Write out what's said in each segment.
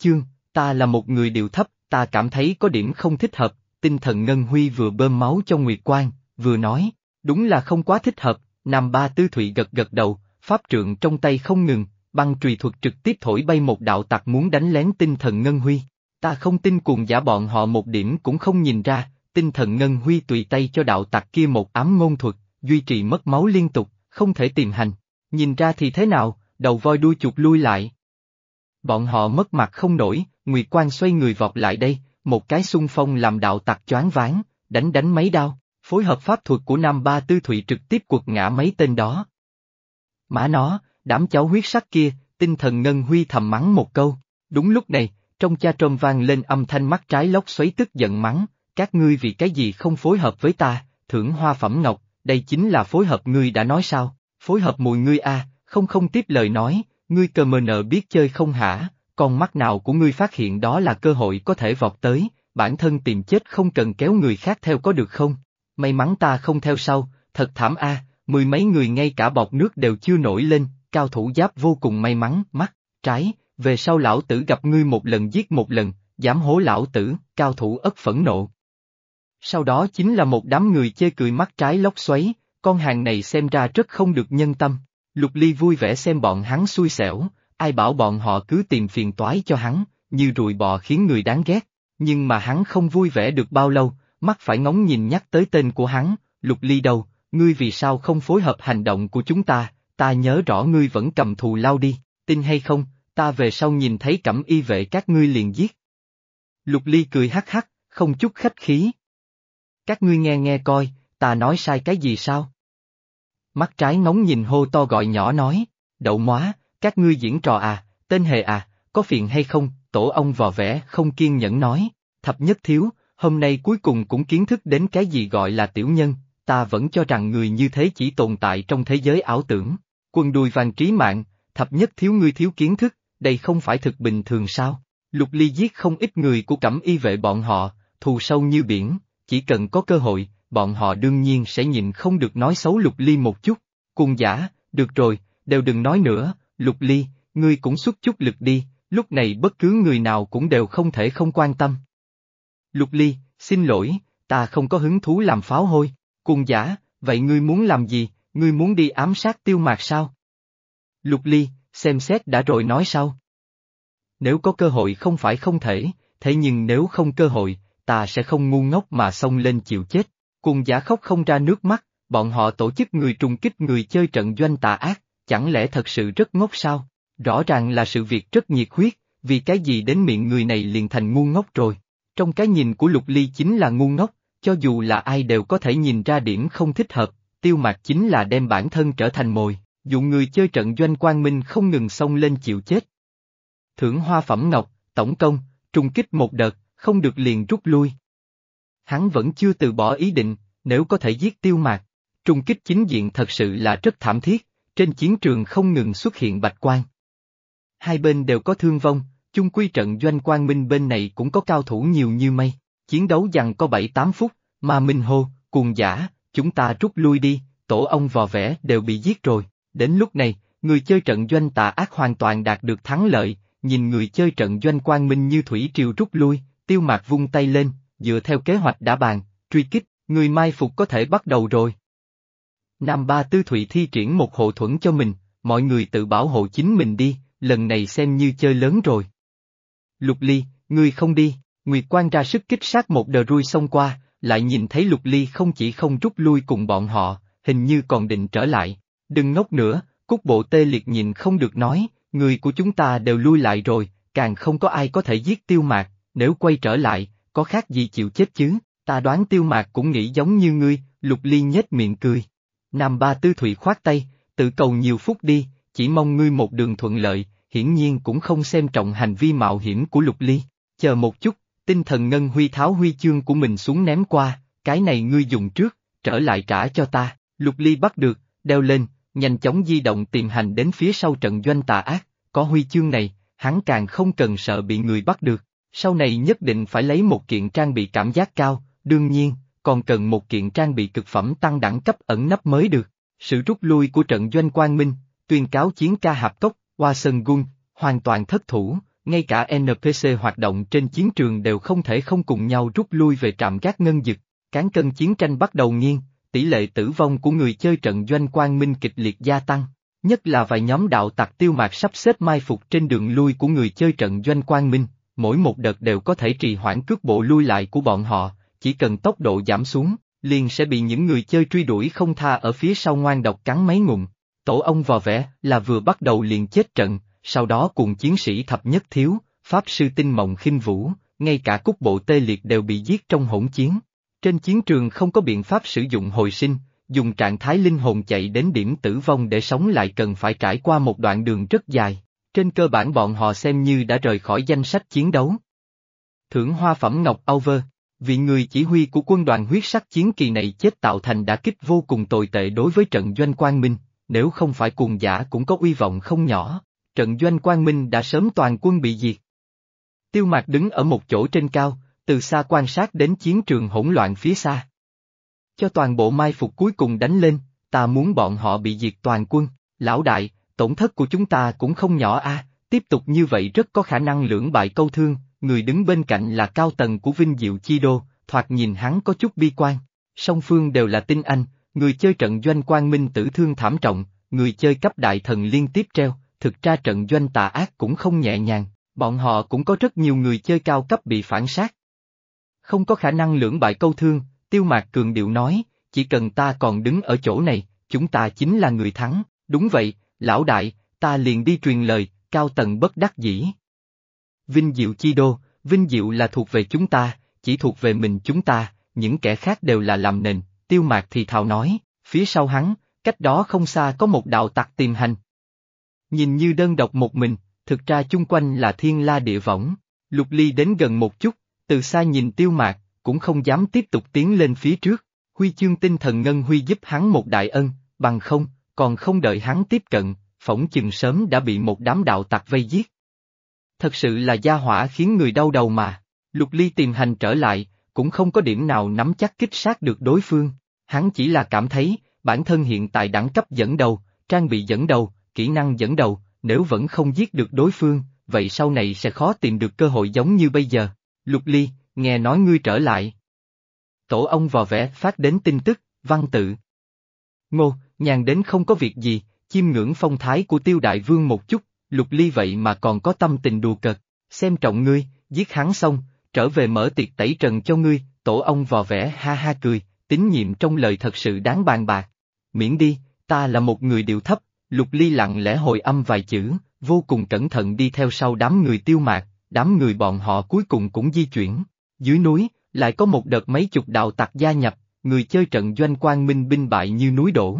chương, ta là một người điều thấp, ta cảm thấy có điểm không thích hợp, tinh thần Ngân Huy vừa bơm máu cho Nguyệt Quang, vừa nói, đúng là không quá thích hợp, Nam Ba Tư Thụy gật gật đầu, pháp trượng trong tay không ngừng, băng trùy thuật trực tiếp thổi bay một đạo tặc muốn đánh lén tinh thần Ngân Huy. Ta không tin cuồng giả bọn họ một điểm cũng không nhìn ra, tinh thần Ngân Huy tùy tay cho đạo tặc kia một ám ngôn thuật, duy trì mất máu liên tục, không thể tìm hành. Nhìn ra thì thế nào, đầu voi đuôi chuột lui lại. Bọn họ mất mặt không nổi, Nguyệt Quang xoay người vọt lại đây, một cái xung phong làm đạo tặc choáng váng, đánh đánh mấy đao, phối hợp pháp thuật của Nam Ba Tư Thụy trực tiếp quật ngã mấy tên đó. Mã nó, đám cháu huyết sắc kia, tinh thần Ngân Huy thầm mắng một câu, đúng lúc này, trong cha trôm vang lên âm thanh mắt trái lóc xoáy tức giận mắng, các ngươi vì cái gì không phối hợp với ta, thưởng hoa phẩm ngọc, đây chính là phối hợp ngươi đã nói sao, phối hợp mùi ngươi a, không không tiếp lời nói, ngươi cờ mờ nợ biết chơi không hả, con mắt nào của ngươi phát hiện đó là cơ hội có thể vọt tới, bản thân tìm chết không cần kéo người khác theo có được không? May mắn ta không theo sau, thật thảm a, mười mấy người ngay cả bọt nước đều chưa nổi lên, cao thủ giáp vô cùng may mắn, mắt, trái, về sau lão tử gặp ngươi một lần giết một lần, dám hố lão tử, cao thủ ất phẫn nộ. Sau đó chính là một đám người chê cười mắt trái lóc xoáy, con hàng này xem ra rất không được nhân tâm. Lục Ly vui vẻ xem bọn hắn xui xẻo, ai bảo bọn họ cứ tìm phiền toái cho hắn, như rùi bò khiến người đáng ghét. Nhưng mà hắn không vui vẻ được bao lâu, mắt phải ngóng nhìn nhắc tới tên của hắn, Lục Ly đâu, ngươi vì sao không phối hợp hành động của chúng ta, ta nhớ rõ ngươi vẫn cầm thù lao đi, tin hay không, ta về sau nhìn thấy cẩm y vệ các ngươi liền giết. Lục Ly cười hắc hắc, không chút khách khí. Các ngươi nghe nghe coi, ta nói sai cái gì sao? Mắt trái ngóng nhìn hô to gọi nhỏ nói, đậu móa, các ngươi diễn trò à, tên hề à, có phiền hay không, tổ ông vò vẽ không kiên nhẫn nói, thập nhất thiếu, hôm nay cuối cùng cũng kiến thức đến cái gì gọi là tiểu nhân, ta vẫn cho rằng người như thế chỉ tồn tại trong thế giới ảo tưởng. quần đùi vàng trí mạng, thập nhất thiếu ngươi thiếu kiến thức, đây không phải thực bình thường sao? Lục ly giết không ít người của cẩm y vệ bọn họ, thù sâu như biển, chỉ cần có cơ hội, bọn họ đương nhiên sẽ nhịn không được nói xấu lục ly một chút. Cùng giả, được rồi, đều đừng nói nữa, lục ly, ngươi cũng xuất chút lực đi, lúc này bất cứ người nào cũng đều không thể không quan tâm. Lục ly, xin lỗi, ta không có hứng thú làm pháo hôi, cùng giả, vậy ngươi muốn làm gì, ngươi muốn đi ám sát tiêu mạc sao? Lục ly, xem xét đã rồi nói sau. Nếu có cơ hội không phải không thể, thế nhưng nếu không cơ hội, ta sẽ không ngu ngốc mà xông lên chịu chết. Cùng giả khóc không ra nước mắt, bọn họ tổ chức người trùng kích người chơi trận doanh tà ác, chẳng lẽ thật sự rất ngốc sao? Rõ ràng là sự việc rất nhiệt huyết, vì cái gì đến miệng người này liền thành ngu ngốc rồi. Trong cái nhìn của Lục Ly chính là ngu ngốc, cho dù là ai đều có thể nhìn ra điểm không thích hợp, tiêu mạc chính là đem bản thân trở thành mồi, dụ người chơi trận doanh quang minh không ngừng xông lên chịu chết. Thưởng hoa phẩm ngọc, tổng công, trùng kích một đợt, không được liền rút lui. Hắn vẫn chưa từ bỏ ý định, nếu có thể giết tiêu mạc, trung kích chính diện thật sự là rất thảm thiết, trên chiến trường không ngừng xuất hiện bạch quan. Hai bên đều có thương vong, chung quy trận doanh quang minh bên này cũng có cao thủ nhiều như mây, chiến đấu dằn có 7-8 phút, mà Minh hô, cuồng giả, chúng ta rút lui đi, tổ ông vò vẽ đều bị giết rồi, đến lúc này, người chơi trận doanh tà ác hoàn toàn đạt được thắng lợi, nhìn người chơi trận doanh quang minh như thủy triều rút lui, tiêu mạc vung tay lên, dựa theo kế hoạch đã bàn, truy kích, người mai phục có thể bắt đầu rồi. Nam Ba Tư Thụy thi triển một hộ thuẫn cho mình, mọi người tự bảo hộ chính mình đi, lần này xem như chơi lớn rồi. Lục Ly, ngươi không đi, Nguyệt Quan ra sức kích sát một đờ rui xông qua, lại nhìn thấy Lục Ly không chỉ không rút lui cùng bọn họ, hình như còn định trở lại. Đừng ngốc nữa, cúc bộ tê liệt nhìn không được nói, người của chúng ta đều lui lại rồi, càng không có ai có thể giết tiêu mạc, nếu quay trở lại, có khác gì chịu chết chứ, ta đoán tiêu mạc cũng nghĩ giống như ngươi, lục ly nhếch miệng cười. Nam ba tư thủy khoát tay, tự cầu nhiều phút đi, chỉ mong ngươi một đường thuận lợi, hiển nhiên cũng không xem trọng hành vi mạo hiểm của lục ly. Chờ một chút, tinh thần ngân huy tháo huy chương của mình xuống ném qua, cái này ngươi dùng trước, trở lại trả cho ta, lục ly bắt được, đeo lên, nhanh chóng di động tìm hành đến phía sau trận doanh tà ác, có huy chương này, hắn càng không cần sợ bị người bắt được sau này nhất định phải lấy một kiện trang bị cảm giác cao, đương nhiên, còn cần một kiện trang bị cực phẩm tăng đẳng cấp ẩn nấp mới được. Sự rút lui của trận doanh quang minh, tuyên cáo chiến ca hạp cốc, Hoa Sơn Gun, hoàn toàn thất thủ, ngay cả NPC hoạt động trên chiến trường đều không thể không cùng nhau rút lui về trạm gác ngân dực. Cán cân chiến tranh bắt đầu nghiêng, tỷ lệ tử vong của người chơi trận doanh quang minh kịch liệt gia tăng. Nhất là vài nhóm đạo tặc tiêu mạc sắp xếp mai phục trên đường lui của người chơi trận doanh quang minh, mỗi một đợt đều có thể trì hoãn cước bộ lui lại của bọn họ, chỉ cần tốc độ giảm xuống, liền sẽ bị những người chơi truy đuổi không tha ở phía sau ngoan độc cắn mấy ngụm. Tổ ông vò vẽ là vừa bắt đầu liền chết trận, sau đó cùng chiến sĩ thập nhất thiếu, pháp sư tinh mộng khinh vũ, ngay cả cúc bộ tê liệt đều bị giết trong hỗn chiến. Trên chiến trường không có biện pháp sử dụng hồi sinh, dùng trạng thái linh hồn chạy đến điểm tử vong để sống lại cần phải trải qua một đoạn đường rất dài. Trên cơ bản bọn họ xem như đã rời khỏi danh sách chiến đấu. Thưởng hoa phẩm Ngọc Over, Vị người chỉ huy của quân đoàn huyết sắc chiến kỳ này chết tạo thành đã kích vô cùng tồi tệ đối với trận doanh quang minh, nếu không phải cuồng giả cũng có uy vọng không nhỏ, trận doanh quang minh đã sớm toàn quân bị diệt. Tiêu mạc đứng ở một chỗ trên cao, từ xa quan sát đến chiến trường hỗn loạn phía xa. Cho toàn bộ mai phục cuối cùng đánh lên, ta muốn bọn họ bị diệt toàn quân, lão đại, tổn thất của chúng ta cũng không nhỏ a. tiếp tục như vậy rất có khả năng lưỡng bại câu thương, người đứng bên cạnh là cao tầng của Vinh Diệu Chi Đô, thoạt nhìn hắn có chút bi quan. Song phương đều là tinh anh, người chơi trận doanh quang minh tử thương thảm trọng, người chơi cấp đại thần liên tiếp treo, thực ra trận doanh tà ác cũng không nhẹ nhàng, bọn họ cũng có rất nhiều người chơi cao cấp bị phản sát. Không có khả năng lưỡng bại câu thương, Tiêu Mạc Cường điệu nói, chỉ cần ta còn đứng ở chỗ này, chúng ta chính là người thắng, đúng vậy, lão đại, ta liền đi truyền lời, cao tầng bất đắc dĩ. Vinh Diệu Chi Đô, Vinh Diệu là thuộc về chúng ta, chỉ thuộc về mình chúng ta, những kẻ khác đều là làm nền, tiêu mạc thì thào nói, phía sau hắn, cách đó không xa có một đạo tặc tìm hành. Nhìn như đơn độc một mình, thực ra chung quanh là thiên la địa võng, lục ly đến gần một chút, từ xa nhìn tiêu mạc, cũng không dám tiếp tục tiến lên phía trước, huy chương tinh thần ngân huy giúp hắn một đại ân, bằng không, còn không đợi hắn tiếp cận, phỏng chừng sớm đã bị một đám đạo tặc vây giết. Thật sự là gia hỏa khiến người đau đầu mà, lục ly tìm hành trở lại, cũng không có điểm nào nắm chắc kích sát được đối phương, hắn chỉ là cảm thấy, bản thân hiện tại đẳng cấp dẫn đầu, trang bị dẫn đầu, kỹ năng dẫn đầu, nếu vẫn không giết được đối phương, vậy sau này sẽ khó tìm được cơ hội giống như bây giờ. Lục ly, nghe nói ngươi trở lại. Tổ ông vò vẽ phát đến tin tức, văn tự. Ngô, nhàn đến không có việc gì, chiêm ngưỡng phong thái của tiêu đại vương một chút, lục ly vậy mà còn có tâm tình đùa cợt, xem trọng ngươi, giết hắn xong, trở về mở tiệc tẩy trần cho ngươi, tổ ông vò vẽ ha ha cười, tín nhiệm trong lời thật sự đáng bàn bạc. Miễn đi, ta là một người điệu thấp, lục ly lặng lẽ hồi âm vài chữ, vô cùng cẩn thận đi theo sau đám người tiêu mạc, đám người bọn họ cuối cùng cũng di chuyển. Dưới núi, lại có một đợt mấy chục đạo tặc gia nhập, người chơi trận doanh quang minh binh bại như núi đổ.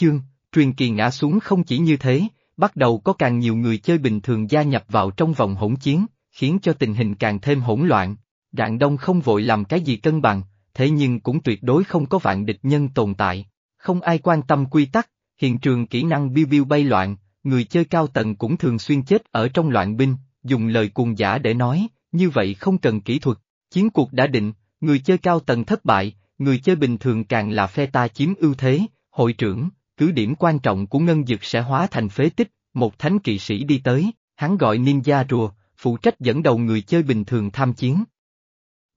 Chương, truyền kỳ ngã xuống không chỉ như thế, bắt đầu có càng nhiều người chơi bình thường gia nhập vào trong vòng hỗn chiến, khiến cho tình hình càng thêm hỗn loạn. Rạng Đông không vội làm cái gì cân bằng, thế nhưng cũng tuyệt đối không có vạn địch nhân tồn tại. Không ai quan tâm quy tắc, hiện trường kỹ năng biêu biêu bay loạn, người chơi cao tầng cũng thường xuyên chết ở trong loạn binh, dùng lời cuồng giả để nói, như vậy không cần kỹ thuật. Chiến cuộc đã định, người chơi cao tầng thất bại, người chơi bình thường càng là phe ta chiếm ưu thế, hội trưởng, cứ điểm quan trọng của ngân dực sẽ hóa thành phế tích, một thánh kỵ sĩ đi tới, hắn gọi ninja rùa, phụ trách dẫn đầu người chơi bình thường tham chiến.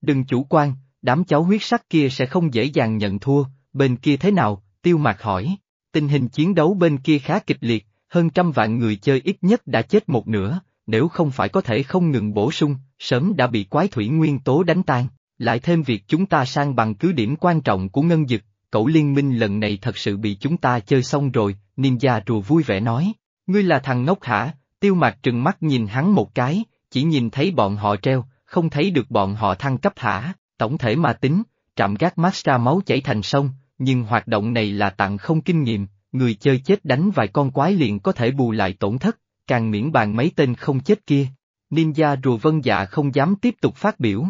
Đừng chủ quan, đám cháu huyết sắc kia sẽ không dễ dàng nhận thua, bên kia thế nào, tiêu mạc hỏi. Tình hình chiến đấu bên kia khá kịch liệt, hơn trăm vạn người chơi ít nhất đã chết một nửa, nếu không phải có thể không ngừng bổ sung, sớm đã bị quái thủy nguyên tố đánh tan. Lại thêm việc chúng ta sang bằng cứ điểm quan trọng của ngân dực, cậu liên minh lần này thật sự bị chúng ta chơi xong rồi, ninja rùa vui vẻ nói. Ngươi là thằng ngốc hả, tiêu mạc trừng mắt nhìn hắn một cái, chỉ nhìn thấy bọn họ treo, không thấy được bọn họ thăng cấp hả, tổng thể mà tính, trạm gác mát ra máu chảy thành sông, nhưng hoạt động này là tặng không kinh nghiệm, người chơi chết đánh vài con quái liền có thể bù lại tổn thất, càng miễn bàn mấy tên không chết kia. Ninja rùa vân dạ không dám tiếp tục phát biểu.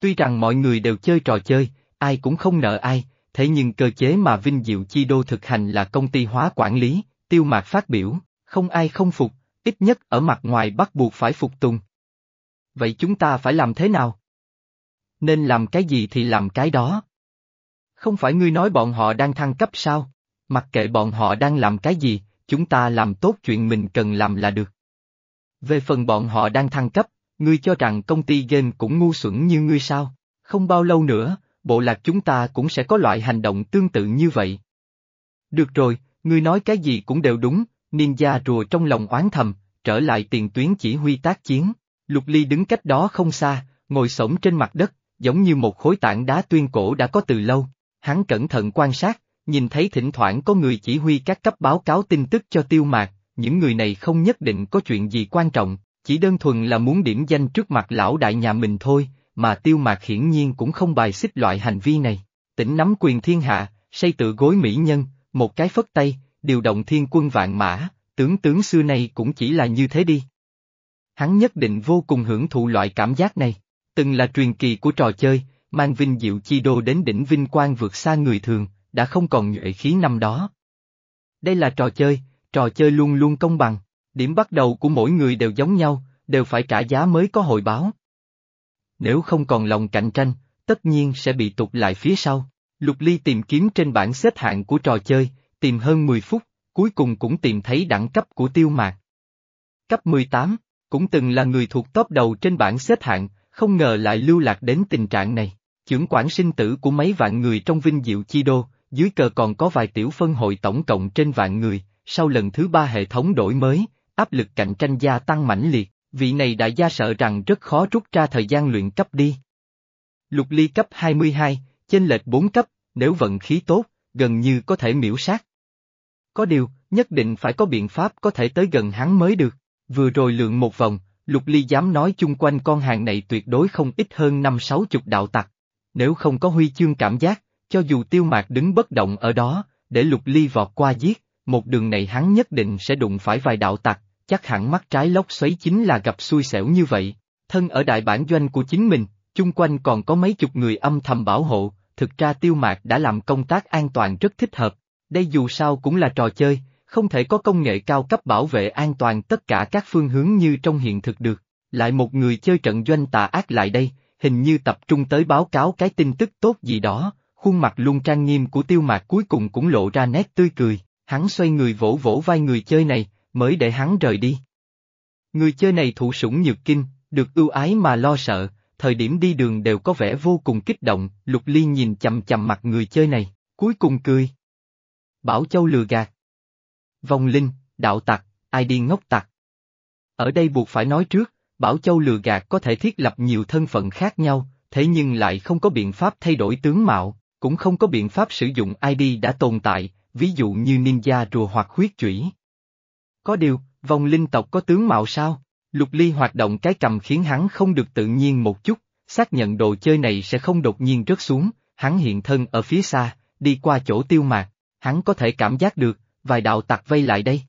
Tuy rằng mọi người đều chơi trò chơi, ai cũng không nợ ai, thế nhưng cơ chế mà Vinh Diệu Chi Đô thực hành là công ty hóa quản lý, tiêu mạc phát biểu, không ai không phục, ít nhất ở mặt ngoài bắt buộc phải phục tùng. Vậy chúng ta phải làm thế nào? Nên làm cái gì thì làm cái đó. Không phải ngươi nói bọn họ đang thăng cấp sao? Mặc kệ bọn họ đang làm cái gì, chúng ta làm tốt chuyện mình cần làm là được. Về phần bọn họ đang thăng cấp, ngươi cho rằng công ty game cũng ngu xuẩn như ngươi sao? Không bao lâu nữa, bộ lạc chúng ta cũng sẽ có loại hành động tương tự như vậy. Được rồi, ngươi nói cái gì cũng đều đúng, Niên gia rùa trong lòng oán thầm, trở lại tiền tuyến chỉ huy tác chiến. Lục Ly đứng cách đó không xa, ngồi xổm trên mặt đất, giống như một khối tảng đá tuyên cổ đã có từ lâu. Hắn cẩn thận quan sát, nhìn thấy thỉnh thoảng có người chỉ huy các cấp báo cáo tin tức cho tiêu mạc, những người này không nhất định có chuyện gì quan trọng, chỉ đơn thuần là muốn điểm danh trước mặt lão đại nhà mình thôi, mà tiêu mạc hiển nhiên cũng không bài xích loại hành vi này. Tỉnh nắm quyền thiên hạ, say tự gối mỹ nhân, một cái phất tay, điều động thiên quân vạn mã, tướng tướng xưa nay cũng chỉ là như thế đi. Hắn nhất định vô cùng hưởng thụ loại cảm giác này, từng là truyền kỳ của trò chơi, mang vinh diệu chi đô đến đỉnh vinh quang vượt xa người thường, đã không còn nhuệ khí năm đó. Đây là trò chơi, trò chơi luôn luôn công bằng, điểm bắt đầu của mỗi người đều giống nhau, đều phải trả giá mới có hồi báo. Nếu không còn lòng cạnh tranh, tất nhiên sẽ bị tụt lại phía sau. Lục Ly tìm kiếm trên bảng xếp hạng của trò chơi, tìm hơn 10 phút, cuối cùng cũng tìm thấy đẳng cấp của tiêu mạc. Cấp 18, cũng từng là người thuộc top đầu trên bảng xếp hạng, không ngờ lại lưu lạc đến tình trạng này. Chưởng quản sinh tử của mấy vạn người trong vinh diệu chi đô, dưới cờ còn có vài tiểu phân hội tổng cộng trên vạn người, sau lần thứ ba hệ thống đổi mới, áp lực cạnh tranh gia tăng mãnh liệt, vị này đại gia sợ rằng rất khó rút ra thời gian luyện cấp đi. Lục ly cấp 22, chênh lệch 4 cấp, nếu vận khí tốt, gần như có thể miễu sát. Có điều, nhất định phải có biện pháp có thể tới gần hắn mới được. Vừa rồi lượng một vòng, Lục Ly dám nói chung quanh con hàng này tuyệt đối không ít hơn năm sáu chục đạo tặc. Nếu không có huy chương cảm giác, cho dù tiêu mạc đứng bất động ở đó, để Lục Ly vọt qua giết, một đường này hắn nhất định sẽ đụng phải vài đạo tặc, chắc hẳn mắt trái lốc xoáy chính là gặp xui xẻo như vậy. Thân ở đại bản doanh của chính mình, chung quanh còn có mấy chục người âm thầm bảo hộ, thực ra tiêu mạc đã làm công tác an toàn rất thích hợp. Đây dù sao cũng là trò chơi, không thể có công nghệ cao cấp bảo vệ an toàn tất cả các phương hướng như trong hiện thực được. Lại một người chơi trận doanh tà ác lại đây, hình như tập trung tới báo cáo cái tin tức tốt gì đó, khuôn mặt luôn trang nghiêm của tiêu mạc cuối cùng cũng lộ ra nét tươi cười, hắn xoay người vỗ vỗ vai người chơi này, mới để hắn rời đi. Người chơi này thủ sủng nhược kinh, được ưu ái mà lo sợ, thời điểm đi đường đều có vẻ vô cùng kích động, Lục Ly nhìn chầm chầm mặt người chơi này, cuối cùng cười. Bảo Châu lừa gạt. Vong linh, đạo tặc, ai đi ngốc tặc. Ở đây buộc phải nói trước, Bảo Châu lừa gạt có thể thiết lập nhiều thân phận khác nhau, thế nhưng lại không có biện pháp thay đổi tướng mạo, cũng không có biện pháp sử dụng ID đã tồn tại, ví dụ như ninja rùa hoặc huyết chủy. Có điều, vong linh tộc có tướng mạo sao? Lục ly hoạt động cái cầm khiến hắn không được tự nhiên một chút, xác nhận đồ chơi này sẽ không đột nhiên rớt xuống, hắn hiện thân ở phía xa, đi qua chỗ tiêu mạc, hắn có thể cảm giác được, vài đạo tặc vây lại đây.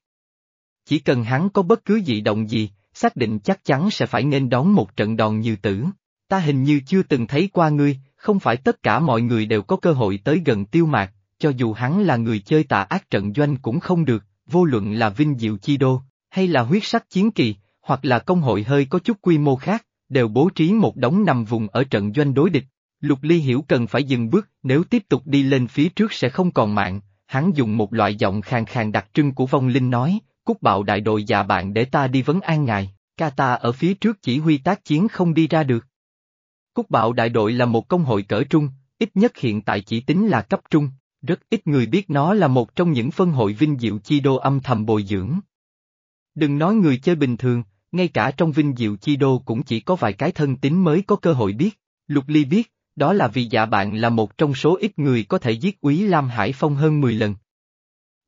Chỉ cần hắn có bất cứ dị động gì, xác định chắc chắn sẽ phải nên đón một trận đòn như tử. Ta hình như chưa từng thấy qua ngươi, không phải tất cả mọi người đều có cơ hội tới gần tiêu mạc, cho dù hắn là người chơi tà ác trận doanh cũng không được, vô luận là vinh diệu chi đô, hay là huyết sắc chiến kỳ, hoặc là công hội hơi có chút quy mô khác, đều bố trí một đống nằm vùng ở trận doanh đối địch. Lục Ly hiểu cần phải dừng bước, nếu tiếp tục đi lên phía trước sẽ không còn mạng, hắn dùng một loại giọng khàn khàn đặc trưng của vong linh nói, cúc bạo đại đội già bạn để ta đi vấn an ngài, ca ta ở phía trước chỉ huy tác chiến không đi ra được. Cúc bạo đại đội là một công hội cỡ trung, ít nhất hiện tại chỉ tính là cấp trung, rất ít người biết nó là một trong những phân hội vinh diệu chi đô âm thầm bồi dưỡng. Đừng nói người chơi bình thường, ngay cả trong vinh diệu chi đô cũng chỉ có vài cái thân tín mới có cơ hội biết. Lục Ly biết, đó là vì dạ bạn là một trong số ít người có thể giết úy Lam Hải Phong hơn 10 lần.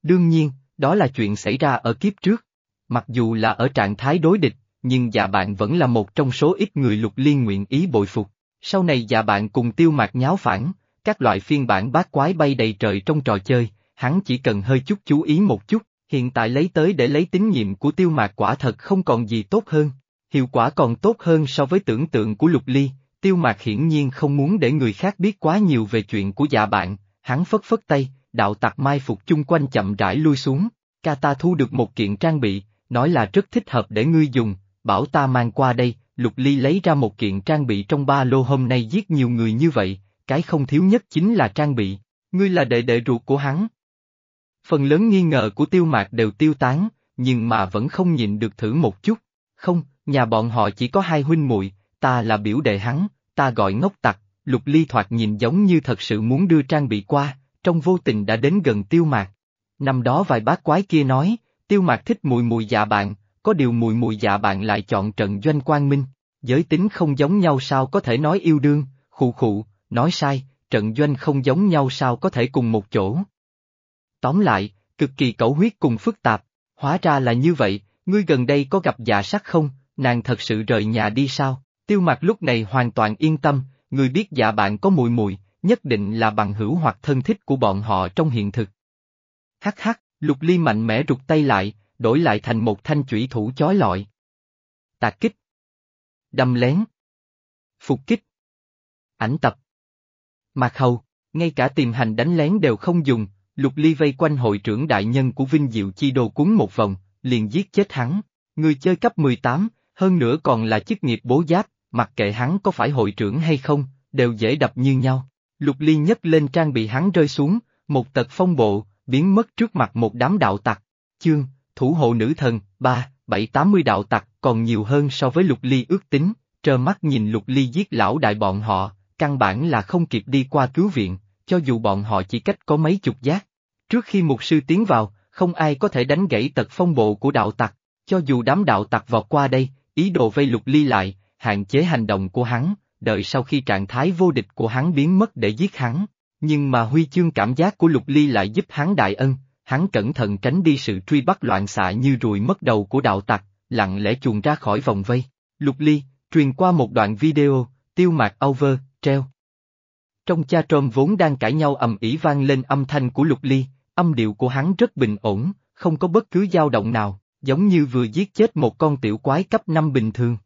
Đương nhiên, đó là chuyện xảy ra ở kiếp trước. Mặc dù là ở trạng thái đối địch, nhưng dạ bạn vẫn là một trong số ít người lục Ly nguyện ý bội phục. Sau này dạ bạn cùng tiêu mạc nháo phản, các loại phiên bản bát quái bay đầy trời trong trò chơi, hắn chỉ cần hơi chút chú ý một chút, hiện tại lấy tới để lấy tín nhiệm của tiêu mạc quả thật không còn gì tốt hơn. Hiệu quả còn tốt hơn so với tưởng tượng của lục ly, tiêu mạc hiển nhiên không muốn để người khác biết quá nhiều về chuyện của dạ bạn, hắn phất phất tay, đạo tặc mai phục chung quanh chậm rãi lui xuống, ca ta thu được một kiện trang bị, nói là rất thích hợp để ngươi dùng, bảo ta mang qua đây, Lục Ly lấy ra một kiện trang bị trong ba lô hôm nay giết nhiều người như vậy, cái không thiếu nhất chính là trang bị, ngươi là đệ đệ ruột của hắn. Phần lớn nghi ngờ của tiêu mạc đều tiêu tán, nhưng mà vẫn không nhịn được thử một chút, Không, nhà bọn họ chỉ có hai huynh muội, ta là biểu đệ hắn, ta gọi ngốc tặc, lục ly thoạt nhìn giống như thật sự muốn đưa trang bị qua, trong vô tình đã đến gần tiêu mạc. Năm đó vài bác quái kia nói, tiêu mạc thích mùi mùi dạ bạn, có điều mùi mùi dạ bạn lại chọn trận doanh quang minh, giới tính không giống nhau sao có thể nói yêu đương, khụ khụ, nói sai, trận doanh không giống nhau sao có thể cùng một chỗ. Tóm lại, cực kỳ cẩu huyết cùng phức tạp, hóa ra là như vậy, ngươi gần đây có gặp dạ sắc không, nàng thật sự rời nhà đi sao, tiêu mặt lúc này hoàn toàn yên tâm, người biết dạ bạn có mùi mùi, nhất định là bằng hữu hoặc thân thích của bọn họ trong hiện thực. Hắc hắc, lục ly mạnh mẽ rụt tay lại, đổi lại thành một thanh chủy thủ chói lọi. Tạc kích. Đâm lén. Phục kích. Ảnh tập. Mạc hầu, ngay cả tìm hành đánh lén đều không dùng, lục ly vây quanh hội trưởng đại nhân của Vinh Diệu Chi Đô cuốn một vòng, liền giết chết hắn. Người chơi cấp 18, hơn nữa còn là chức nghiệp bố giáp, mặc kệ hắn có phải hội trưởng hay không, đều dễ đập như nhau. Lục ly nhấc lên trang bị hắn rơi xuống, một tật phong bộ, biến mất trước mặt một đám đạo tặc. Chương, thủ hộ nữ thần, ba, bảy tám mươi đạo tặc, còn nhiều hơn so với lục ly ước tính, trơ mắt nhìn lục ly giết lão đại bọn họ, căn bản là không kịp đi qua cứu viện, cho dù bọn họ chỉ cách có mấy chục giác. Trước khi mục sư tiến vào, không ai có thể đánh gãy tật phong bộ của đạo tặc, cho dù đám đạo tặc vọt qua đây, ý đồ vây lục ly lại, hạn chế hành động của hắn, đợi sau khi trạng thái vô địch của hắn biến mất để giết hắn. Nhưng mà huy chương cảm giác của lục ly lại giúp hắn đại ân, hắn cẩn thận tránh đi sự truy bắt loạn xạ như ruồi mất đầu của đạo tặc, lặng lẽ chuồn ra khỏi vòng vây. Lục ly, truyền qua một đoạn video, tiêu mạc over, treo. Trong cha trôm vốn đang cãi nhau ầm ĩ vang lên âm thanh của lục ly, âm điệu của hắn rất bình ổn, không có bất cứ dao động nào, giống như vừa giết chết một con tiểu quái cấp 5 bình thường.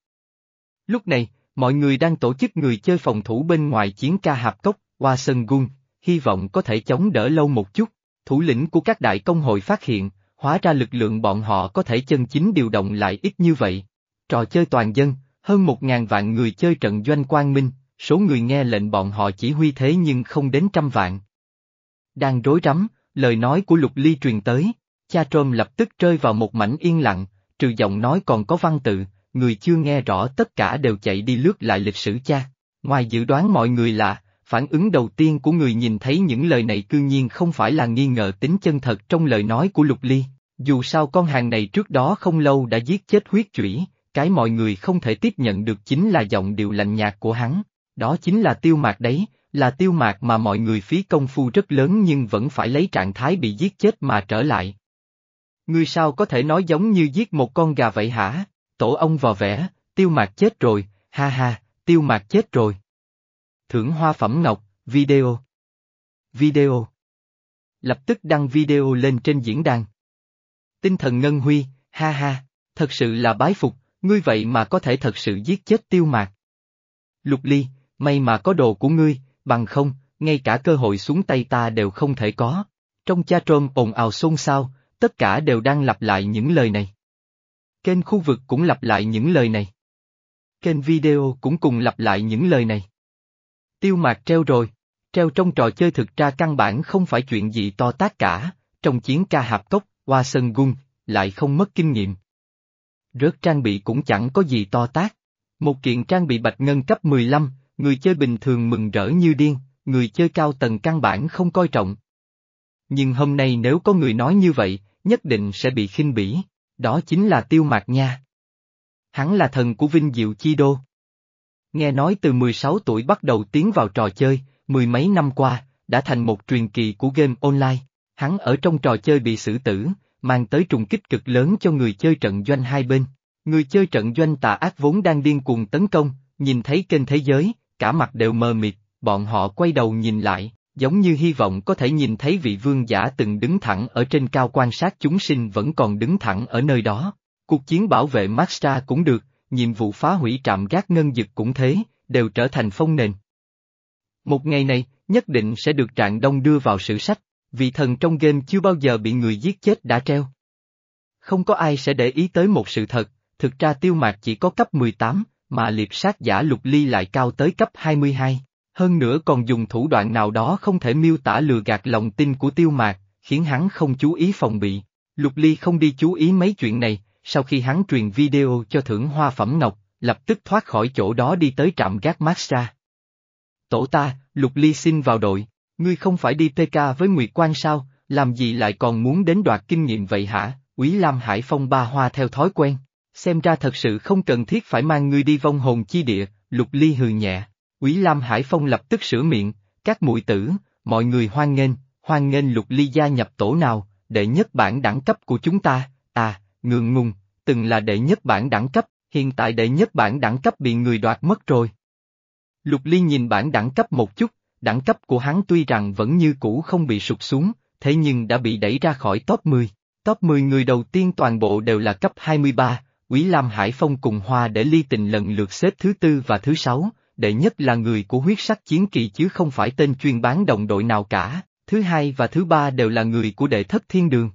Lúc này, mọi người đang tổ chức người chơi phòng thủ bên ngoài chiến ca hạp cốc, qua sân gung, hy vọng có thể chống đỡ lâu một chút. Thủ lĩnh của các đại công hội phát hiện, hóa ra lực lượng bọn họ có thể chân chính điều động lại ít như vậy. Trò chơi toàn dân, hơn một ngàn vạn người chơi trận doanh quang minh, số người nghe lệnh bọn họ chỉ huy thế nhưng không đến trăm vạn. Đang rối rắm, lời nói của Lục Ly truyền tới, cha trôm lập tức rơi vào một mảnh yên lặng, trừ giọng nói còn có văn tự, người chưa nghe rõ tất cả đều chạy đi lướt lại lịch sử cha. Ngoài dự đoán mọi người là, phản ứng đầu tiên của người nhìn thấy những lời này cư nhiên không phải là nghi ngờ tính chân thật trong lời nói của Lục Ly. Dù sao con hàng này trước đó không lâu đã giết chết huyết chủy, cái mọi người không thể tiếp nhận được chính là giọng điệu lạnh nhạt của hắn. Đó chính là tiêu mạc đấy, là tiêu mạc mà mọi người phí công phu rất lớn nhưng vẫn phải lấy trạng thái bị giết chết mà trở lại. Ngươi sao có thể nói giống như giết một con gà vậy hả? Tổ ông vò vẽ, tiêu mạc chết rồi, ha ha, tiêu mạc chết rồi. Thưởng hoa phẩm ngọc, video. Video. Lập tức đăng video lên trên diễn đàn. Tinh thần Ngân Huy, ha ha, thật sự là bái phục, ngươi vậy mà có thể thật sự giết chết tiêu mạc. Lục Ly, may mà có đồ của ngươi, bằng không, ngay cả cơ hội xuống tay ta đều không thể có. Trong cha trôm ồn ào xôn xao, tất cả đều đang lặp lại những lời này. Kênh khu vực cũng lặp lại những lời này. Kênh video cũng cùng lặp lại những lời này. Tiêu mạc treo rồi, treo trong trò chơi thực ra căn bản không phải chuyện gì to tác cả, trong chiến ca hạp cốc, qua sân gung, lại không mất kinh nghiệm. Rớt trang bị cũng chẳng có gì to tác. Một kiện trang bị bạch ngân cấp 15, người chơi bình thường mừng rỡ như điên, người chơi cao tầng căn bản không coi trọng. Nhưng hôm nay nếu có người nói như vậy, nhất định sẽ bị khinh bỉ, đó chính là tiêu mạc nha. Hắn là thần của Vinh Diệu Chi Đô. Nghe nói từ 16 tuổi bắt đầu tiến vào trò chơi, mười mấy năm qua, đã thành một truyền kỳ của game online. Hắn ở trong trò chơi bị xử tử, mang tới trùng kích cực lớn cho người chơi trận doanh hai bên. Người chơi trận doanh tà ác vốn đang điên cuồng tấn công, nhìn thấy kênh thế giới, cả mặt đều mờ mịt, bọn họ quay đầu nhìn lại, giống như hy vọng có thể nhìn thấy vị vương giả từng đứng thẳng ở trên cao quan sát chúng sinh vẫn còn đứng thẳng ở nơi đó. Cuộc chiến bảo vệ Maxtra cũng được, nhiệm vụ phá hủy trạm gác ngân dực cũng thế, đều trở thành phong nền. Một ngày này, nhất định sẽ được trạng đông đưa vào sử sách, vì thần trong game chưa bao giờ bị người giết chết đã treo. Không có ai sẽ để ý tới một sự thật, thực ra tiêu mạc chỉ có cấp 18, mà liệp sát giả lục ly lại cao tới cấp 22, hơn nữa còn dùng thủ đoạn nào đó không thể miêu tả lừa gạt lòng tin của tiêu mạc, khiến hắn không chú ý phòng bị. Lục ly không đi chú ý mấy chuyện này, sau khi hắn truyền video cho thưởng hoa phẩm ngọc, lập tức thoát khỏi chỗ đó đi tới trạm gác Maxa. Tổ ta, Lục Ly xin vào đội, ngươi không phải đi PK với Nguyệt quang sao, làm gì lại còn muốn đến đoạt kinh nghiệm vậy hả, Úy Lam Hải Phong ba hoa theo thói quen, xem ra thật sự không cần thiết phải mang ngươi đi vong hồn chi địa, Lục Ly hừ nhẹ. quý Lam Hải Phong lập tức sửa miệng, các muội tử, mọi người hoan nghênh, hoan nghênh Lục Ly gia nhập tổ nào, đệ nhất bản đẳng cấp của chúng ta, à, ngượng ngùng, từng là đệ nhất bản đẳng cấp, hiện tại đệ nhất bản đẳng cấp bị người đoạt mất rồi. Lục Ly nhìn bản đẳng cấp một chút, đẳng cấp của hắn tuy rằng vẫn như cũ không bị sụt xuống, thế nhưng đã bị đẩy ra khỏi top 10. Top 10 người đầu tiên toàn bộ đều là cấp 23, Quý Lam Hải Phong cùng Hoa để ly tình lần lượt xếp thứ tư và thứ sáu, đệ nhất là người của huyết sắc chiến kỳ chứ không phải tên chuyên bán đồng đội nào cả, thứ hai và thứ ba đều là người của đệ thất thiên đường.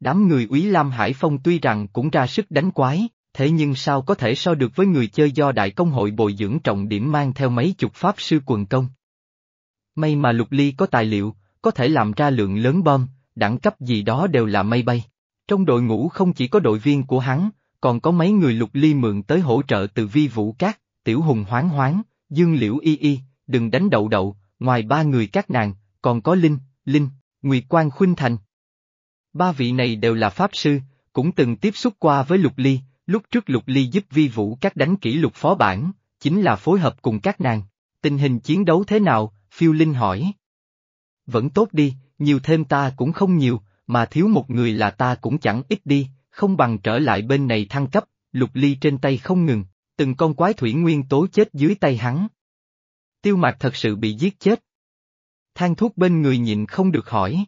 Đám người Úy Lam Hải Phong tuy rằng cũng ra sức đánh quái, thế nhưng sao có thể so được với người chơi do Đại Công hội bồi dưỡng trọng điểm mang theo mấy chục pháp sư quần công. May mà Lục Ly có tài liệu, có thể làm ra lượng lớn bom, đẳng cấp gì đó đều là mây bay. Trong đội ngũ không chỉ có đội viên của hắn, còn có mấy người Lục Ly mượn tới hỗ trợ từ vi vũ cát, tiểu hùng hoáng hoáng, dương liễu y y, đừng đánh đậu đậu, ngoài ba người các nàng, còn có Linh, Linh, Nguyệt Quan Khuynh Thành. Ba vị này đều là pháp sư, cũng từng tiếp xúc qua với Lục Ly, lúc trước Lục Ly giúp vi vũ các đánh kỹ lục phó bản, chính là phối hợp cùng các nàng. Tình hình chiến đấu thế nào, phiêu Linh hỏi. Vẫn tốt đi, nhiều thêm ta cũng không nhiều, mà thiếu một người là ta cũng chẳng ít đi, không bằng trở lại bên này thăng cấp, Lục Ly trên tay không ngừng, từng con quái thủy nguyên tố chết dưới tay hắn. Tiêu mạc thật sự bị giết chết. Thang thuốc bên người nhịn không được hỏi.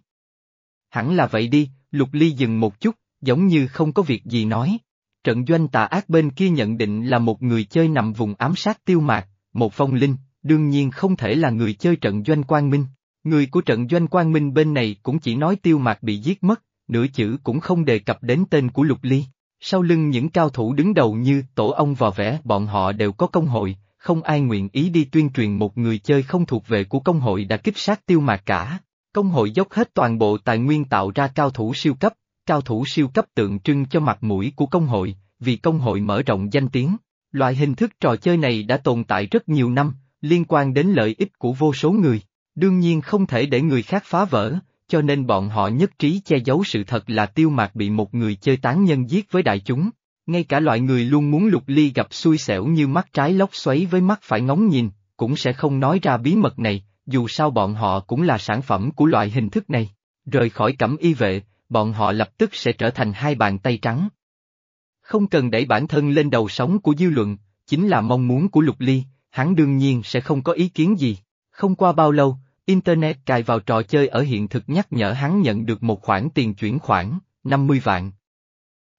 Hẳn là vậy đi, Lục Ly dừng một chút, giống như không có việc gì nói. Trận doanh tà ác bên kia nhận định là một người chơi nằm vùng ám sát tiêu mạc, một phong linh, đương nhiên không thể là người chơi trận doanh quang minh. Người của trận doanh quang minh bên này cũng chỉ nói tiêu mạc bị giết mất, nửa chữ cũng không đề cập đến tên của Lục Ly. Sau lưng những cao thủ đứng đầu như tổ ông và vẽ bọn họ đều có công hội, không ai nguyện ý đi tuyên truyền một người chơi không thuộc về của công hội đã kích sát tiêu mạc cả. Công hội dốc hết toàn bộ tài nguyên tạo ra cao thủ siêu cấp, cao thủ siêu cấp tượng trưng cho mặt mũi của công hội, vì công hội mở rộng danh tiếng. Loại hình thức trò chơi này đã tồn tại rất nhiều năm, liên quan đến lợi ích của vô số người. Đương nhiên không thể để người khác phá vỡ, cho nên bọn họ nhất trí che giấu sự thật là tiêu mạc bị một người chơi tán nhân giết với đại chúng. Ngay cả loại người luôn muốn lục ly gặp xui xẻo như mắt trái lóc xoáy với mắt phải ngóng nhìn, cũng sẽ không nói ra bí mật này, dù sao bọn họ cũng là sản phẩm của loại hình thức này. Rời khỏi cẩm y vệ, bọn họ lập tức sẽ trở thành hai bàn tay trắng. Không cần đẩy bản thân lên đầu sóng của dư luận, chính là mong muốn của Lục Ly, hắn đương nhiên sẽ không có ý kiến gì. Không qua bao lâu, Internet cài vào trò chơi ở hiện thực nhắc nhở hắn nhận được một khoản tiền chuyển khoản, 50 vạn.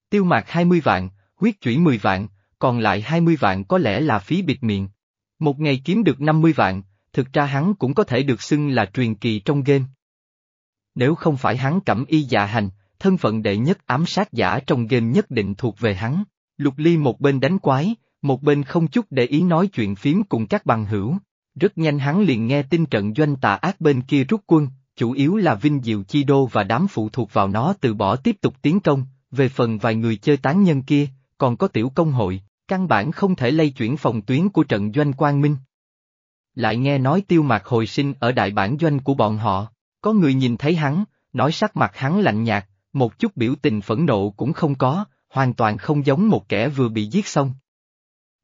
Tiêu mạc 20 vạn, huyết chuyển 10 vạn, còn lại 20 vạn có lẽ là phí bịt miệng. Một ngày kiếm được 50 vạn, thực ra hắn cũng có thể được xưng là truyền kỳ trong game. Nếu không phải hắn cẩm y dạ hành, thân phận đệ nhất ám sát giả trong game nhất định thuộc về hắn. Lục Ly một bên đánh quái, một bên không chút để ý nói chuyện phím cùng các bằng hữu. Rất nhanh hắn liền nghe tin trận doanh tà ác bên kia rút quân, chủ yếu là Vinh Diệu Chi Đô và đám phụ thuộc vào nó từ bỏ tiếp tục tiến công, về phần vài người chơi tán nhân kia, còn có tiểu công hội, căn bản không thể lây chuyển phòng tuyến của trận doanh Quang Minh. Lại nghe nói tiêu mạc hồi sinh ở đại bản doanh của bọn họ, có người nhìn thấy hắn, nói sắc mặt hắn lạnh nhạt, một chút biểu tình phẫn nộ cũng không có, hoàn toàn không giống một kẻ vừa bị giết xong.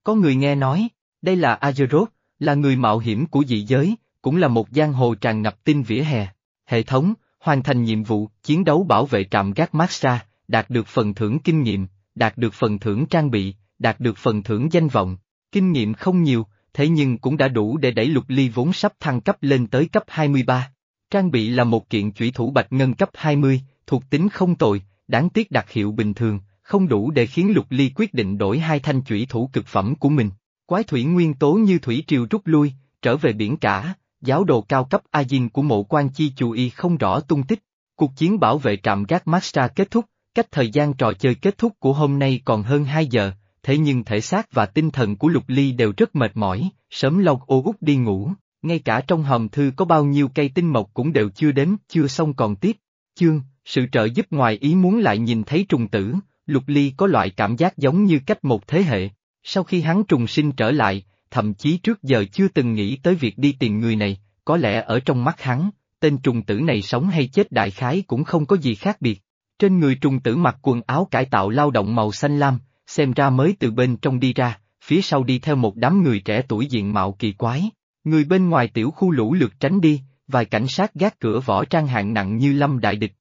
Có người nghe nói, đây là Azeroth, là người mạo hiểm của dị giới, cũng là một giang hồ tràn ngập tin vỉa hè. Hệ thống, hoàn thành nhiệm vụ, chiến đấu bảo vệ trạm gác Maxa, đạt được phần thưởng kinh nghiệm, đạt được phần thưởng trang bị, đạt được phần thưởng danh vọng. Kinh nghiệm không nhiều, thế nhưng cũng đã đủ để đẩy lục ly vốn sắp thăng cấp lên tới cấp 23. Trang bị là một kiện chủy thủ bạch ngân cấp 20, thuộc tính không tồi, đáng tiếc đặc hiệu bình thường, không đủ để khiến lục ly quyết định đổi hai thanh chủy thủ cực phẩm của mình. Quái thủy nguyên tố như thủy triều rút lui, trở về biển cả, giáo đồ cao cấp A Dinh của mộ quan chi chú y không rõ tung tích. Cuộc chiến bảo vệ trạm gác Mastra kết thúc, cách thời gian trò chơi kết thúc của hôm nay còn hơn 2 giờ, thế nhưng thể xác và tinh thần của Lục Ly đều rất mệt mỏi, sớm lâu ô út đi ngủ, ngay cả trong hòm thư có bao nhiêu cây tinh mộc cũng đều chưa đếm, chưa xong còn tiếp. Chương, sự trợ giúp ngoài ý muốn lại nhìn thấy trùng tử, Lục Ly có loại cảm giác giống như cách một thế hệ. Sau khi hắn trùng sinh trở lại, thậm chí trước giờ chưa từng nghĩ tới việc đi tìm người này, có lẽ ở trong mắt hắn, tên trùng tử này sống hay chết đại khái cũng không có gì khác biệt. Trên người trùng tử mặc quần áo cải tạo lao động màu xanh lam, xem ra mới từ bên trong đi ra, phía sau đi theo một đám người trẻ tuổi diện mạo kỳ quái. Người bên ngoài tiểu khu lũ lượt tránh đi, vài cảnh sát gác cửa võ trang hạng nặng như lâm đại địch.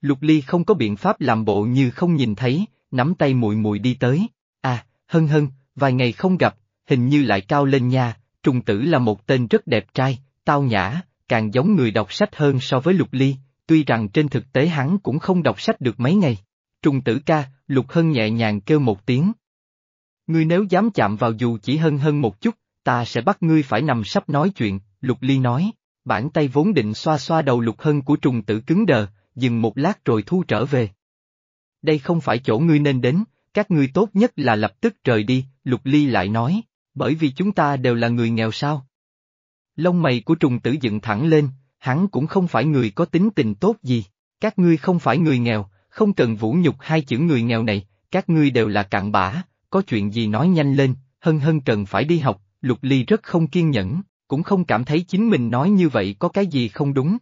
Lục Ly không có biện pháp làm bộ như không nhìn thấy, nắm tay mùi mùi đi tới. À, hân hân, vài ngày không gặp, hình như lại cao lên nha, trùng tử là một tên rất đẹp trai, tao nhã, càng giống người đọc sách hơn so với Lục Ly, tuy rằng trên thực tế hắn cũng không đọc sách được mấy ngày. Trùng tử ca, Lục Hân nhẹ nhàng kêu một tiếng. Ngươi nếu dám chạm vào dù chỉ hân hân một chút, ta sẽ bắt ngươi phải nằm sắp nói chuyện, Lục Ly nói, bản tay vốn định xoa xoa đầu Lục Hân của trùng tử cứng đờ, dừng một lát rồi thu trở về. Đây không phải chỗ ngươi nên đến, các ngươi tốt nhất là lập tức rời đi, Lục Ly lại nói, bởi vì chúng ta đều là người nghèo sao. Lông mày của trùng tử dựng thẳng lên, hắn cũng không phải người có tính tình tốt gì, các ngươi không phải người nghèo, không cần vũ nhục hai chữ người nghèo này, các ngươi đều là cạn bã, có chuyện gì nói nhanh lên, hân hân cần phải đi học, Lục Ly rất không kiên nhẫn, cũng không cảm thấy chính mình nói như vậy có cái gì không đúng.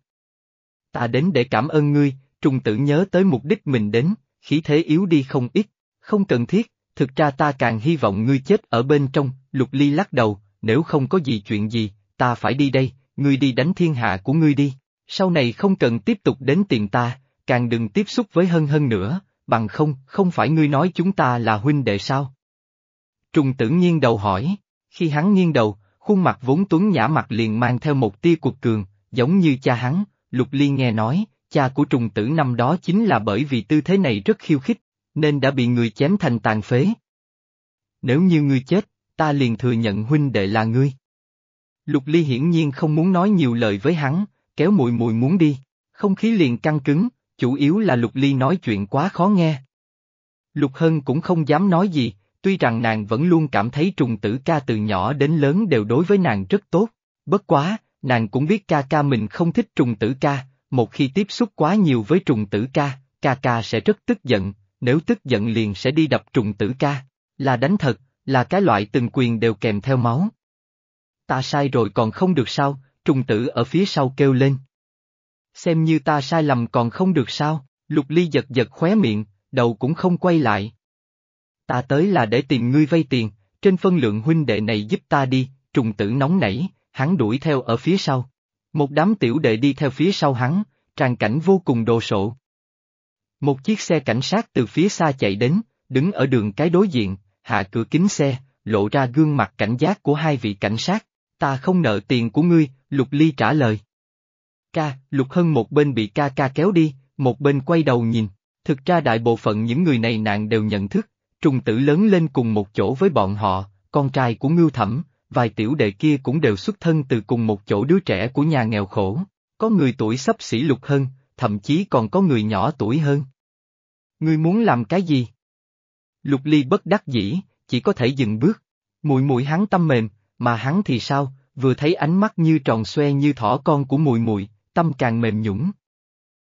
Ta đến để cảm ơn ngươi, trùng tử nhớ tới mục đích mình đến, khí thế yếu đi không ít, không cần thiết, thực ra ta càng hy vọng ngươi chết ở bên trong, Lục Ly lắc đầu, nếu không có gì chuyện gì, ta phải đi đây, ngươi đi đánh thiên hạ của ngươi đi, sau này không cần tiếp tục đến tìm ta, càng đừng tiếp xúc với hân hân nữa, bằng không, không phải ngươi nói chúng ta là huynh đệ sao? Trùng tử nghiêng đầu hỏi, khi hắn nghiêng đầu, khuôn mặt vốn tuấn nhã mặt liền mang theo một tia cuộc cường, giống như cha hắn, Lục ly nghe nói, cha của trùng tử năm đó chính là bởi vì tư thế này rất khiêu khích, nên đã bị người chém thành tàn phế. Nếu như ngươi chết, ta liền thừa nhận huynh đệ là ngươi. Lục Ly hiển nhiên không muốn nói nhiều lời với hắn, kéo mùi mùi muốn đi, không khí liền căng cứng, chủ yếu là Lục Ly nói chuyện quá khó nghe. Lục Hân cũng không dám nói gì, tuy rằng nàng vẫn luôn cảm thấy trùng tử ca từ nhỏ đến lớn đều đối với nàng rất tốt, bất quá, nàng cũng biết ca ca mình không thích trùng tử ca, một khi tiếp xúc quá nhiều với trùng tử ca, ca ca sẽ rất tức giận, nếu tức giận liền sẽ đi đập trùng tử ca, là đánh thật, là cái loại từng quyền đều kèm theo máu. Ta sai rồi còn không được sao, trùng tử ở phía sau kêu lên. Xem như ta sai lầm còn không được sao, lục ly giật giật khóe miệng, đầu cũng không quay lại. Ta tới là để tìm ngươi vay tiền, trên phân lượng huynh đệ này giúp ta đi, trùng tử nóng nảy, hắn đuổi theo ở phía sau. Một đám tiểu đệ đi theo phía sau hắn, tràn cảnh vô cùng đồ sộ. Một chiếc xe cảnh sát từ phía xa chạy đến, đứng ở đường cái đối diện, hạ cửa kính xe, lộ ra gương mặt cảnh giác của hai vị cảnh sát. Ta không nợ tiền của ngươi, Lục Ly trả lời. Ca, Lục Hân một bên bị ca ca kéo đi, một bên quay đầu nhìn. Thực ra đại bộ phận những người này nạn đều nhận thức, trùng tử lớn lên cùng một chỗ với bọn họ, con trai của Ngưu Thẩm, vài tiểu đệ kia cũng đều xuất thân từ cùng một chỗ đứa trẻ của nhà nghèo khổ. Có người tuổi sắp xỉ Lục Hân, thậm chí còn có người nhỏ tuổi hơn. Ngươi muốn làm cái gì? Lục Ly bất đắc dĩ, chỉ có thể dừng bước. Mùi mùi hắn tâm mềm, mà hắn thì sao, vừa thấy ánh mắt như tròn xoe như thỏ con của mùi mùi, tâm càng mềm nhũng.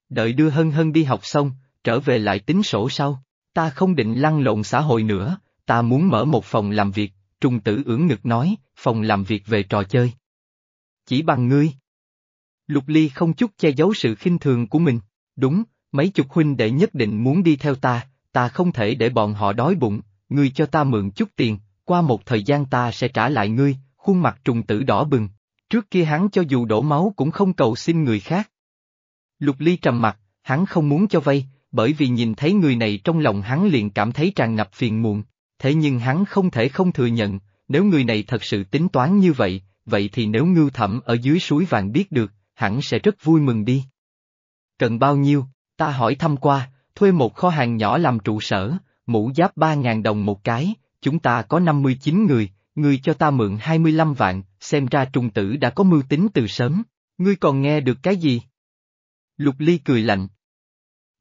Đợi đưa hân hân đi học xong, trở về lại tính sổ sau, ta không định lăn lộn xã hội nữa, ta muốn mở một phòng làm việc, trung tử ưỡn ngực nói, phòng làm việc về trò chơi. Chỉ bằng ngươi. Lục Ly không chút che giấu sự khinh thường của mình, đúng, mấy chục huynh đệ nhất định muốn đi theo ta, ta không thể để bọn họ đói bụng, ngươi cho ta mượn chút tiền, qua một thời gian ta sẽ trả lại ngươi, khuôn mặt trùng tử đỏ bừng, trước kia hắn cho dù đổ máu cũng không cầu xin người khác. Lục Ly trầm mặt, hắn không muốn cho vay, bởi vì nhìn thấy người này trong lòng hắn liền cảm thấy tràn ngập phiền muộn, thế nhưng hắn không thể không thừa nhận, nếu người này thật sự tính toán như vậy, vậy thì nếu ngưu thẩm ở dưới suối vàng biết được, hẳn sẽ rất vui mừng đi. Cần bao nhiêu, ta hỏi thăm qua, thuê một kho hàng nhỏ làm trụ sở, mũ giáp 3.000 đồng một cái, chúng ta có 59 người, ngươi cho ta mượn 25 vạn, xem ra trung tử đã có mưu tính từ sớm, ngươi còn nghe được cái gì? Lục Ly cười lạnh.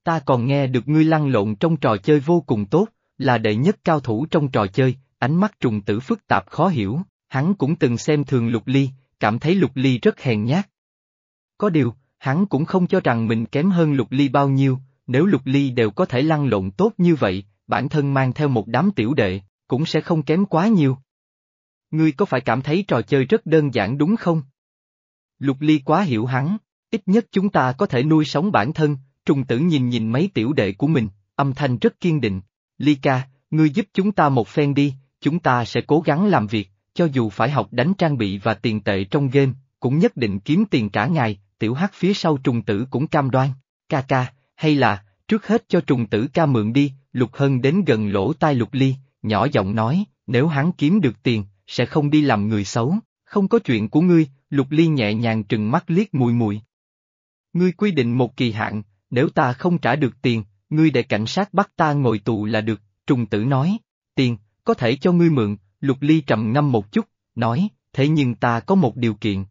Ta còn nghe được ngươi lăn lộn trong trò chơi vô cùng tốt, là đệ nhất cao thủ trong trò chơi, ánh mắt trùng tử phức tạp khó hiểu, hắn cũng từng xem thường Lục Ly, cảm thấy Lục Ly rất hèn nhát. Có điều, hắn cũng không cho rằng mình kém hơn Lục Ly bao nhiêu, nếu Lục Ly đều có thể lăn lộn tốt như vậy, bản thân mang theo một đám tiểu đệ, cũng sẽ không kém quá nhiều. Ngươi có phải cảm thấy trò chơi rất đơn giản đúng không? Lục Ly quá hiểu hắn, ít nhất chúng ta có thể nuôi sống bản thân, trùng tử nhìn nhìn mấy tiểu đệ của mình, âm thanh rất kiên định. Ly ca, ngươi giúp chúng ta một phen đi, chúng ta sẽ cố gắng làm việc, cho dù phải học đánh trang bị và tiền tệ trong game, cũng nhất định kiếm tiền trả ngài, tiểu hắc phía sau trùng tử cũng cam đoan. Ca ca, hay là, trước hết cho trùng tử ca mượn đi, Lục Hân đến gần lỗ tai Lục Ly, nhỏ giọng nói, nếu hắn kiếm được tiền, sẽ không đi làm người xấu, không có chuyện của ngươi, Lục Ly nhẹ nhàng trừng mắt liếc mùi mùi. Ngươi quy định một kỳ hạn, nếu ta không trả được tiền, ngươi để cảnh sát bắt ta ngồi tù là được, trùng tử nói, tiền, có thể cho ngươi mượn, Lục Ly trầm ngâm một chút, nói, thế nhưng ta có một điều kiện.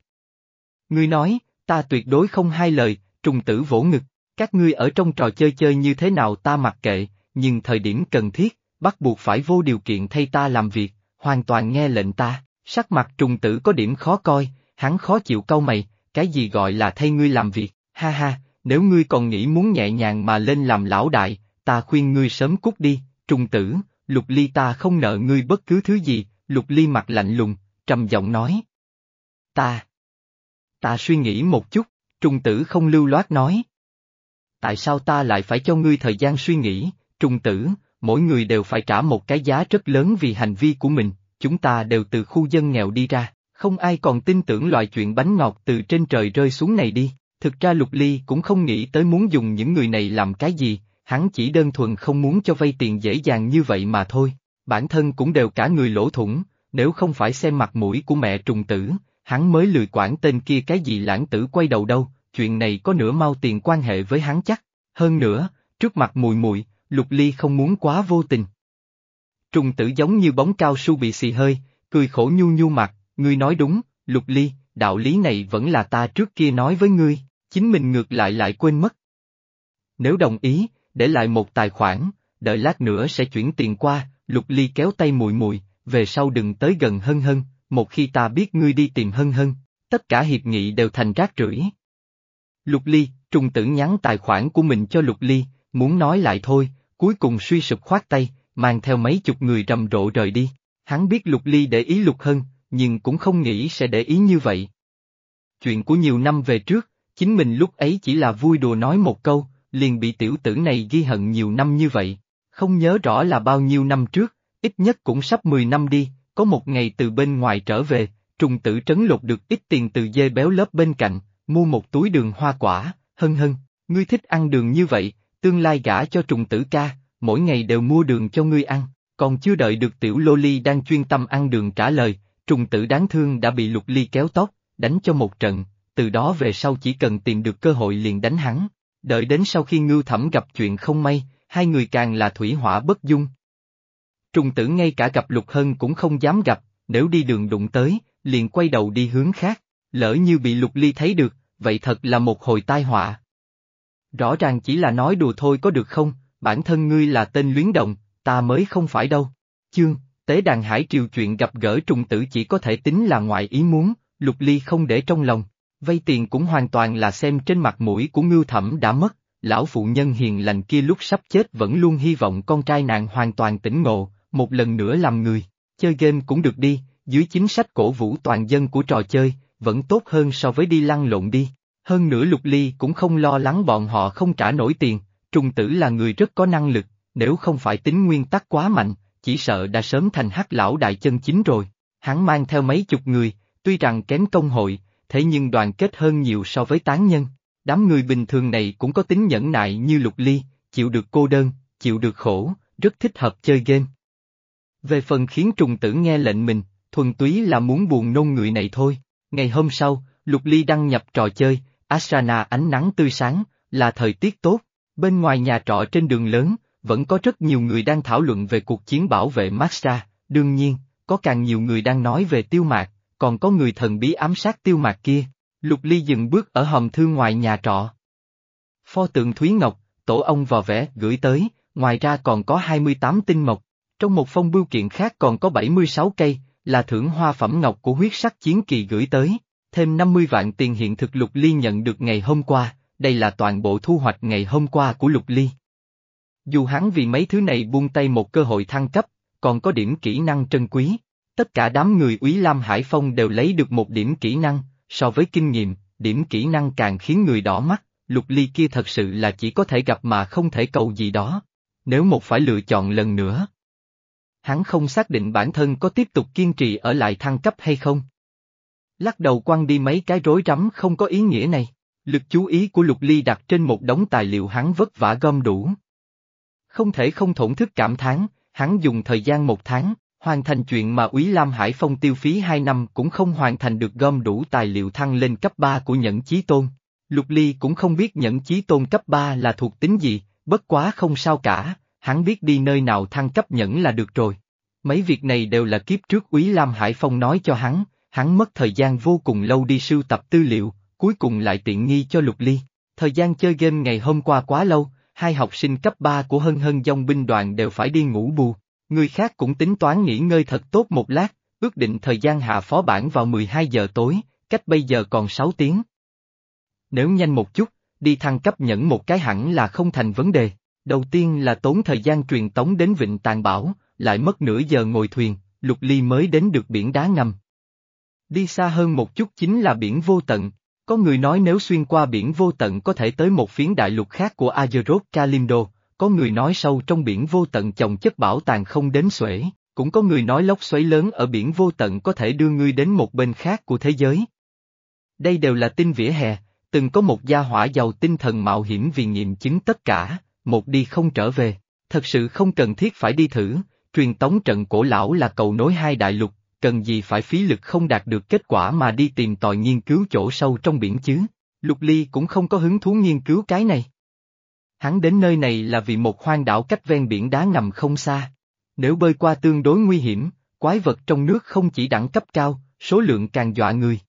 Ngươi nói, ta tuyệt đối không hai lời, trùng tử vỗ ngực, các ngươi ở trong trò chơi chơi như thế nào ta mặc kệ, nhưng thời điểm cần thiết, bắt buộc phải vô điều kiện thay ta làm việc, hoàn toàn nghe lệnh ta, sắc mặt trùng tử có điểm khó coi, hắn khó chịu câu mày, cái gì gọi là thay ngươi làm việc, ha ha, nếu ngươi còn nghĩ muốn nhẹ nhàng mà lên làm lão đại, ta khuyên ngươi sớm cút đi, trùng tử, lục ly ta không nợ ngươi bất cứ thứ gì, lục ly mặt lạnh lùng, trầm giọng nói. Ta. Ta suy nghĩ một chút, trùng tử không lưu loát nói. Tại sao ta lại phải cho ngươi thời gian suy nghĩ, trùng tử, mỗi người đều phải trả một cái giá rất lớn vì hành vi của mình, chúng ta đều từ khu dân nghèo đi ra, không ai còn tin tưởng loại chuyện bánh ngọt từ trên trời rơi xuống này đi. Thực ra Lục Ly cũng không nghĩ tới muốn dùng những người này làm cái gì, hắn chỉ đơn thuần không muốn cho vay tiền dễ dàng như vậy mà thôi. Bản thân cũng đều cả người lỗ thủng, nếu không phải xem mặt mũi của mẹ trùng tử, hắn mới lười quản tên kia cái gì lãng tử quay đầu đâu, chuyện này có nửa mau tiền quan hệ với hắn chắc. Hơn nữa, trước mặt mùi mùi, Lục Ly không muốn quá vô tình. Trùng tử giống như bóng cao su bị xì hơi, cười khổ nhu nhu mặt, ngươi nói đúng, Lục Ly, đạo lý này vẫn là ta trước kia nói với ngươi, chính mình ngược lại lại quên mất. Nếu đồng ý, để lại một tài khoản, đợi lát nữa sẽ chuyển tiền qua, Lục Ly kéo tay mùi mùi, về sau đừng tới gần hân hân, một khi ta biết ngươi đi tìm hân hân, tất cả hiệp nghị đều thành rác rưởi. Lục Ly, trùng tử nhắn tài khoản của mình cho Lục Ly, muốn nói lại thôi, cuối cùng suy sụp khoát tay, mang theo mấy chục người rầm rộ rời đi. Hắn biết Lục Ly để ý Lục Hân, nhưng cũng không nghĩ sẽ để ý như vậy. Chuyện của nhiều năm về trước, chính mình lúc ấy chỉ là vui đùa nói một câu, liền bị tiểu tử này ghi hận nhiều năm như vậy. Không nhớ rõ là bao nhiêu năm trước, ít nhất cũng sắp 10 năm đi, có một ngày từ bên ngoài trở về, trùng tử trấn lột được ít tiền từ dê béo lớp bên cạnh, mua một túi đường hoa quả, hân hân, ngươi thích ăn đường như vậy, tương lai gả cho trùng tử ca, mỗi ngày đều mua đường cho ngươi ăn, còn chưa đợi được tiểu lô ly đang chuyên tâm ăn đường trả lời, trùng tử đáng thương đã bị lục ly kéo tóc, đánh cho một trận, từ đó về sau chỉ cần tìm được cơ hội liền đánh hắn, đợi đến sau khi ngưu thẩm gặp chuyện không may, hai người càng là thủy hỏa bất dung. Trùng tử ngay cả gặp lục hân cũng không dám gặp, nếu đi đường đụng tới, liền quay đầu đi hướng khác, lỡ như bị lục ly thấy được, vậy thật là một hồi tai họa. Rõ ràng chỉ là nói đùa thôi có được không, bản thân ngươi là tên luyến động, ta mới không phải đâu. Chương, tế đàn hải triều chuyện gặp gỡ trùng tử chỉ có thể tính là ngoại ý muốn, lục ly không để trong lòng. Vay tiền cũng hoàn toàn là xem trên mặt mũi của ngưu thẩm đã mất, lão phụ nhân hiền lành kia lúc sắp chết vẫn luôn hy vọng con trai nàng hoàn toàn tỉnh ngộ, một lần nữa làm người, chơi game cũng được đi, dưới chính sách cổ vũ toàn dân của trò chơi, vẫn tốt hơn so với đi lăn lộn đi. Hơn nữa Lục Ly cũng không lo lắng bọn họ không trả nổi tiền, Trùng Tử là người rất có năng lực, nếu không phải tính nguyên tắc quá mạnh, chỉ sợ đã sớm thành hắc lão đại chân chính rồi. Hắn mang theo mấy chục người, tuy rằng kém công hội, thế nhưng đoàn kết hơn nhiều so với tán nhân. Đám người bình thường này cũng có tính nhẫn nại như Lục Ly, chịu được cô đơn, chịu được khổ, rất thích hợp chơi game. Về phần khiến trùng tử nghe lệnh mình, thuần túy là muốn buồn nôn người này thôi. Ngày hôm sau, Lục Ly đăng nhập trò chơi, Asana ánh nắng tươi sáng, là thời tiết tốt. Bên ngoài nhà trọ trên đường lớn, vẫn có rất nhiều người đang thảo luận về cuộc chiến bảo vệ Maxra, đương nhiên, có càng nhiều người đang nói về tiêu mạc, còn có người thần bí ám sát tiêu mạc kia. Lục Ly dừng bước ở hòm thư ngoài nhà trọ. Pho tượng Thúy Ngọc, tổ ông vò vẽ gửi tới, ngoài ra còn có 28 tinh mộc. Trong một phong bưu kiện khác còn có 76 cây, là thưởng hoa phẩm ngọc của huyết sắc chiến kỳ gửi tới, thêm 50 vạn tiền hiện thực Lục Ly nhận được ngày hôm qua, đây là toàn bộ thu hoạch ngày hôm qua của Lục Ly. Dù hắn vì mấy thứ này buông tay một cơ hội thăng cấp, còn có điểm kỹ năng trân quý. Tất cả đám người úy Lam Hải Phong đều lấy được một điểm kỹ năng, so với kinh nghiệm, điểm kỹ năng càng khiến người đỏ mắt, lục ly kia thật sự là chỉ có thể gặp mà không thể cầu gì đó. Nếu một phải lựa chọn lần nữa. Hắn không xác định bản thân có tiếp tục kiên trì ở lại thăng cấp hay không. Lắc đầu quăng đi mấy cái rối rắm không có ý nghĩa này. Lực chú ý của Lục Ly đặt trên một đống tài liệu hắn vất vả gom đủ. Không thể không thổn thức cảm thán, hắn dùng thời gian một tháng, hoàn thành chuyện mà Úy Lam Hải Phong tiêu phí hai năm cũng không hoàn thành được gom đủ tài liệu thăng lên cấp 3 của nhẫn chí tôn. Lục Ly cũng không biết nhẫn chí tôn cấp 3 là thuộc tính gì, bất quá không sao cả, hắn biết đi nơi nào thăng cấp nhẫn là được rồi. Mấy việc này đều là kiếp trước Úy Lam Hải Phong nói cho hắn, hắn mất thời gian vô cùng lâu đi sưu tập tư liệu, cuối cùng lại tiện nghi cho Lục Ly. Thời gian chơi game ngày hôm qua quá lâu, hai học sinh cấp 3 của Hân Hân dòng binh đoàn đều phải đi ngủ bù. Người khác cũng tính toán nghỉ ngơi thật tốt một lát, ước định thời gian hạ phó bản vào 12 giờ tối, cách bây giờ còn 6 tiếng. Nếu nhanh một chút, đi thăng cấp nhẫn một cái hẳn là không thành vấn đề. Đầu tiên là tốn thời gian truyền tống đến Vịnh Tàn Bảo, lại mất nửa giờ ngồi thuyền, Lục Ly mới đến được biển đá ngầm. Đi xa hơn một chút chính là biển vô tận, có người nói nếu xuyên qua biển vô tận có thể tới một phiến đại lục khác của Azeroth Kalimdo, có người nói sâu trong biển vô tận chồng chất bảo tàng không đến xuể, cũng có người nói lốc xoáy lớn ở biển vô tận có thể đưa ngươi đến một bên khác của thế giới. Đây đều là tin vỉa hè, từng có một gia hỏa giàu tinh thần mạo hiểm vì nghiệm chứng tất cả, một đi không trở về, thật sự không cần thiết phải đi thử, truyền tống trận cổ lão là cầu nối hai đại lục, cần gì phải phí lực không đạt được kết quả mà đi tìm tòi nghiên cứu chỗ sâu trong biển chứ, Lục Ly cũng không có hứng thú nghiên cứu cái này. Hắn đến nơi này là vì một hoang đảo cách ven biển đá ngầm không xa. Nếu bơi qua tương đối nguy hiểm, quái vật trong nước không chỉ đẳng cấp cao, số lượng càng dọa người.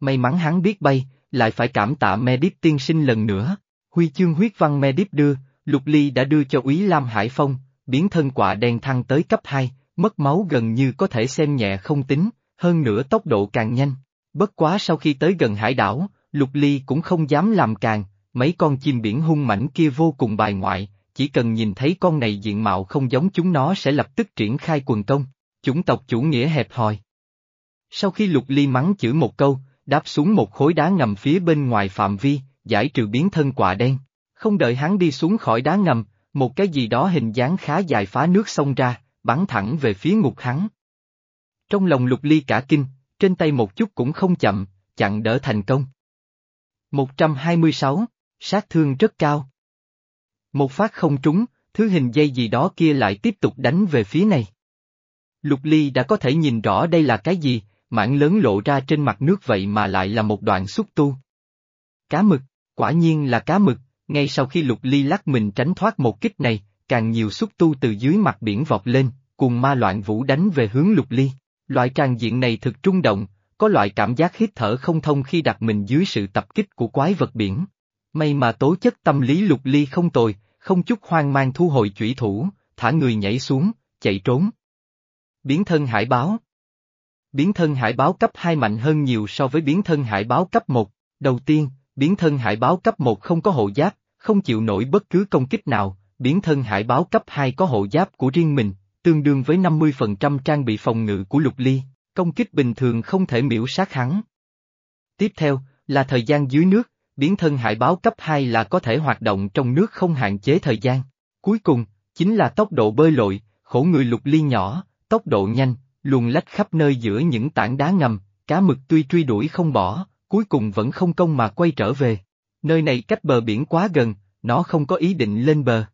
May mắn hắn biết bay, lại phải cảm tạ Medip tiên sinh lần nữa. Huy chương huyết văn Medip đưa, Lục Ly đã đưa cho Úy Lam Hải Phong, biến thân quạ đen thăng tới cấp 2, mất máu gần như có thể xem nhẹ không tính, hơn nữa tốc độ càng nhanh. Bất quá sau khi tới gần hải đảo, Lục Ly cũng không dám làm càng, mấy con chim biển hung mảnh kia vô cùng bài ngoại, chỉ cần nhìn thấy con này diện mạo không giống chúng nó sẽ lập tức triển khai quần công, chủng tộc chủ nghĩa hẹp hòi. Sau khi Lục Ly mắng chửi một câu, đáp xuống một khối đá ngầm phía bên ngoài phạm vi, giải trừ biến thân quạ đen. Không đợi hắn đi xuống khỏi đá ngầm, một cái gì đó hình dáng khá dài phá nước sông ra, bắn thẳng về phía ngục hắn. Trong lòng lục ly cả kinh, trên tay một chút cũng không chậm, chặn đỡ thành công. 126, sát thương rất cao. Một phát không trúng, thứ hình dây gì đó kia lại tiếp tục đánh về phía này. Lục ly đã có thể nhìn rõ đây là cái gì, mảng lớn lộ ra trên mặt nước vậy mà lại là một đoạn xúc tu. Cá mực, quả nhiên là cá mực, ngay sau khi lục ly lắc mình tránh thoát một kích này, càng nhiều xúc tu từ dưới mặt biển vọt lên, cùng ma loạn vũ đánh về hướng lục ly. Loại tràn diện này thực trung động, có loại cảm giác hít thở không thông khi đặt mình dưới sự tập kích của quái vật biển. May mà tố chất tâm lý lục ly không tồi, không chút hoang mang thu hồi chủy thủ, thả người nhảy xuống, chạy trốn. Biến thân hải báo Biến thân hải báo cấp 2 mạnh hơn nhiều so với biến thân hải báo cấp 1. Đầu tiên, biến thân hải báo cấp 1 không có hộ giáp, không chịu nổi bất cứ công kích nào, biến thân hải báo cấp 2 có hộ giáp của riêng mình, tương đương với 50% trang bị phòng ngự của lục ly, công kích bình thường không thể miễu sát hắn. Tiếp theo, là thời gian dưới nước, biến thân hải báo cấp 2 là có thể hoạt động trong nước không hạn chế thời gian. Cuối cùng, chính là tốc độ bơi lội, khổ người lục ly nhỏ, tốc độ nhanh, luồn lách khắp nơi giữa những tảng đá ngầm, cá mực tuy truy đuổi không bỏ, cuối cùng vẫn không công mà quay trở về. Nơi này cách bờ biển quá gần, nó không có ý định lên bờ.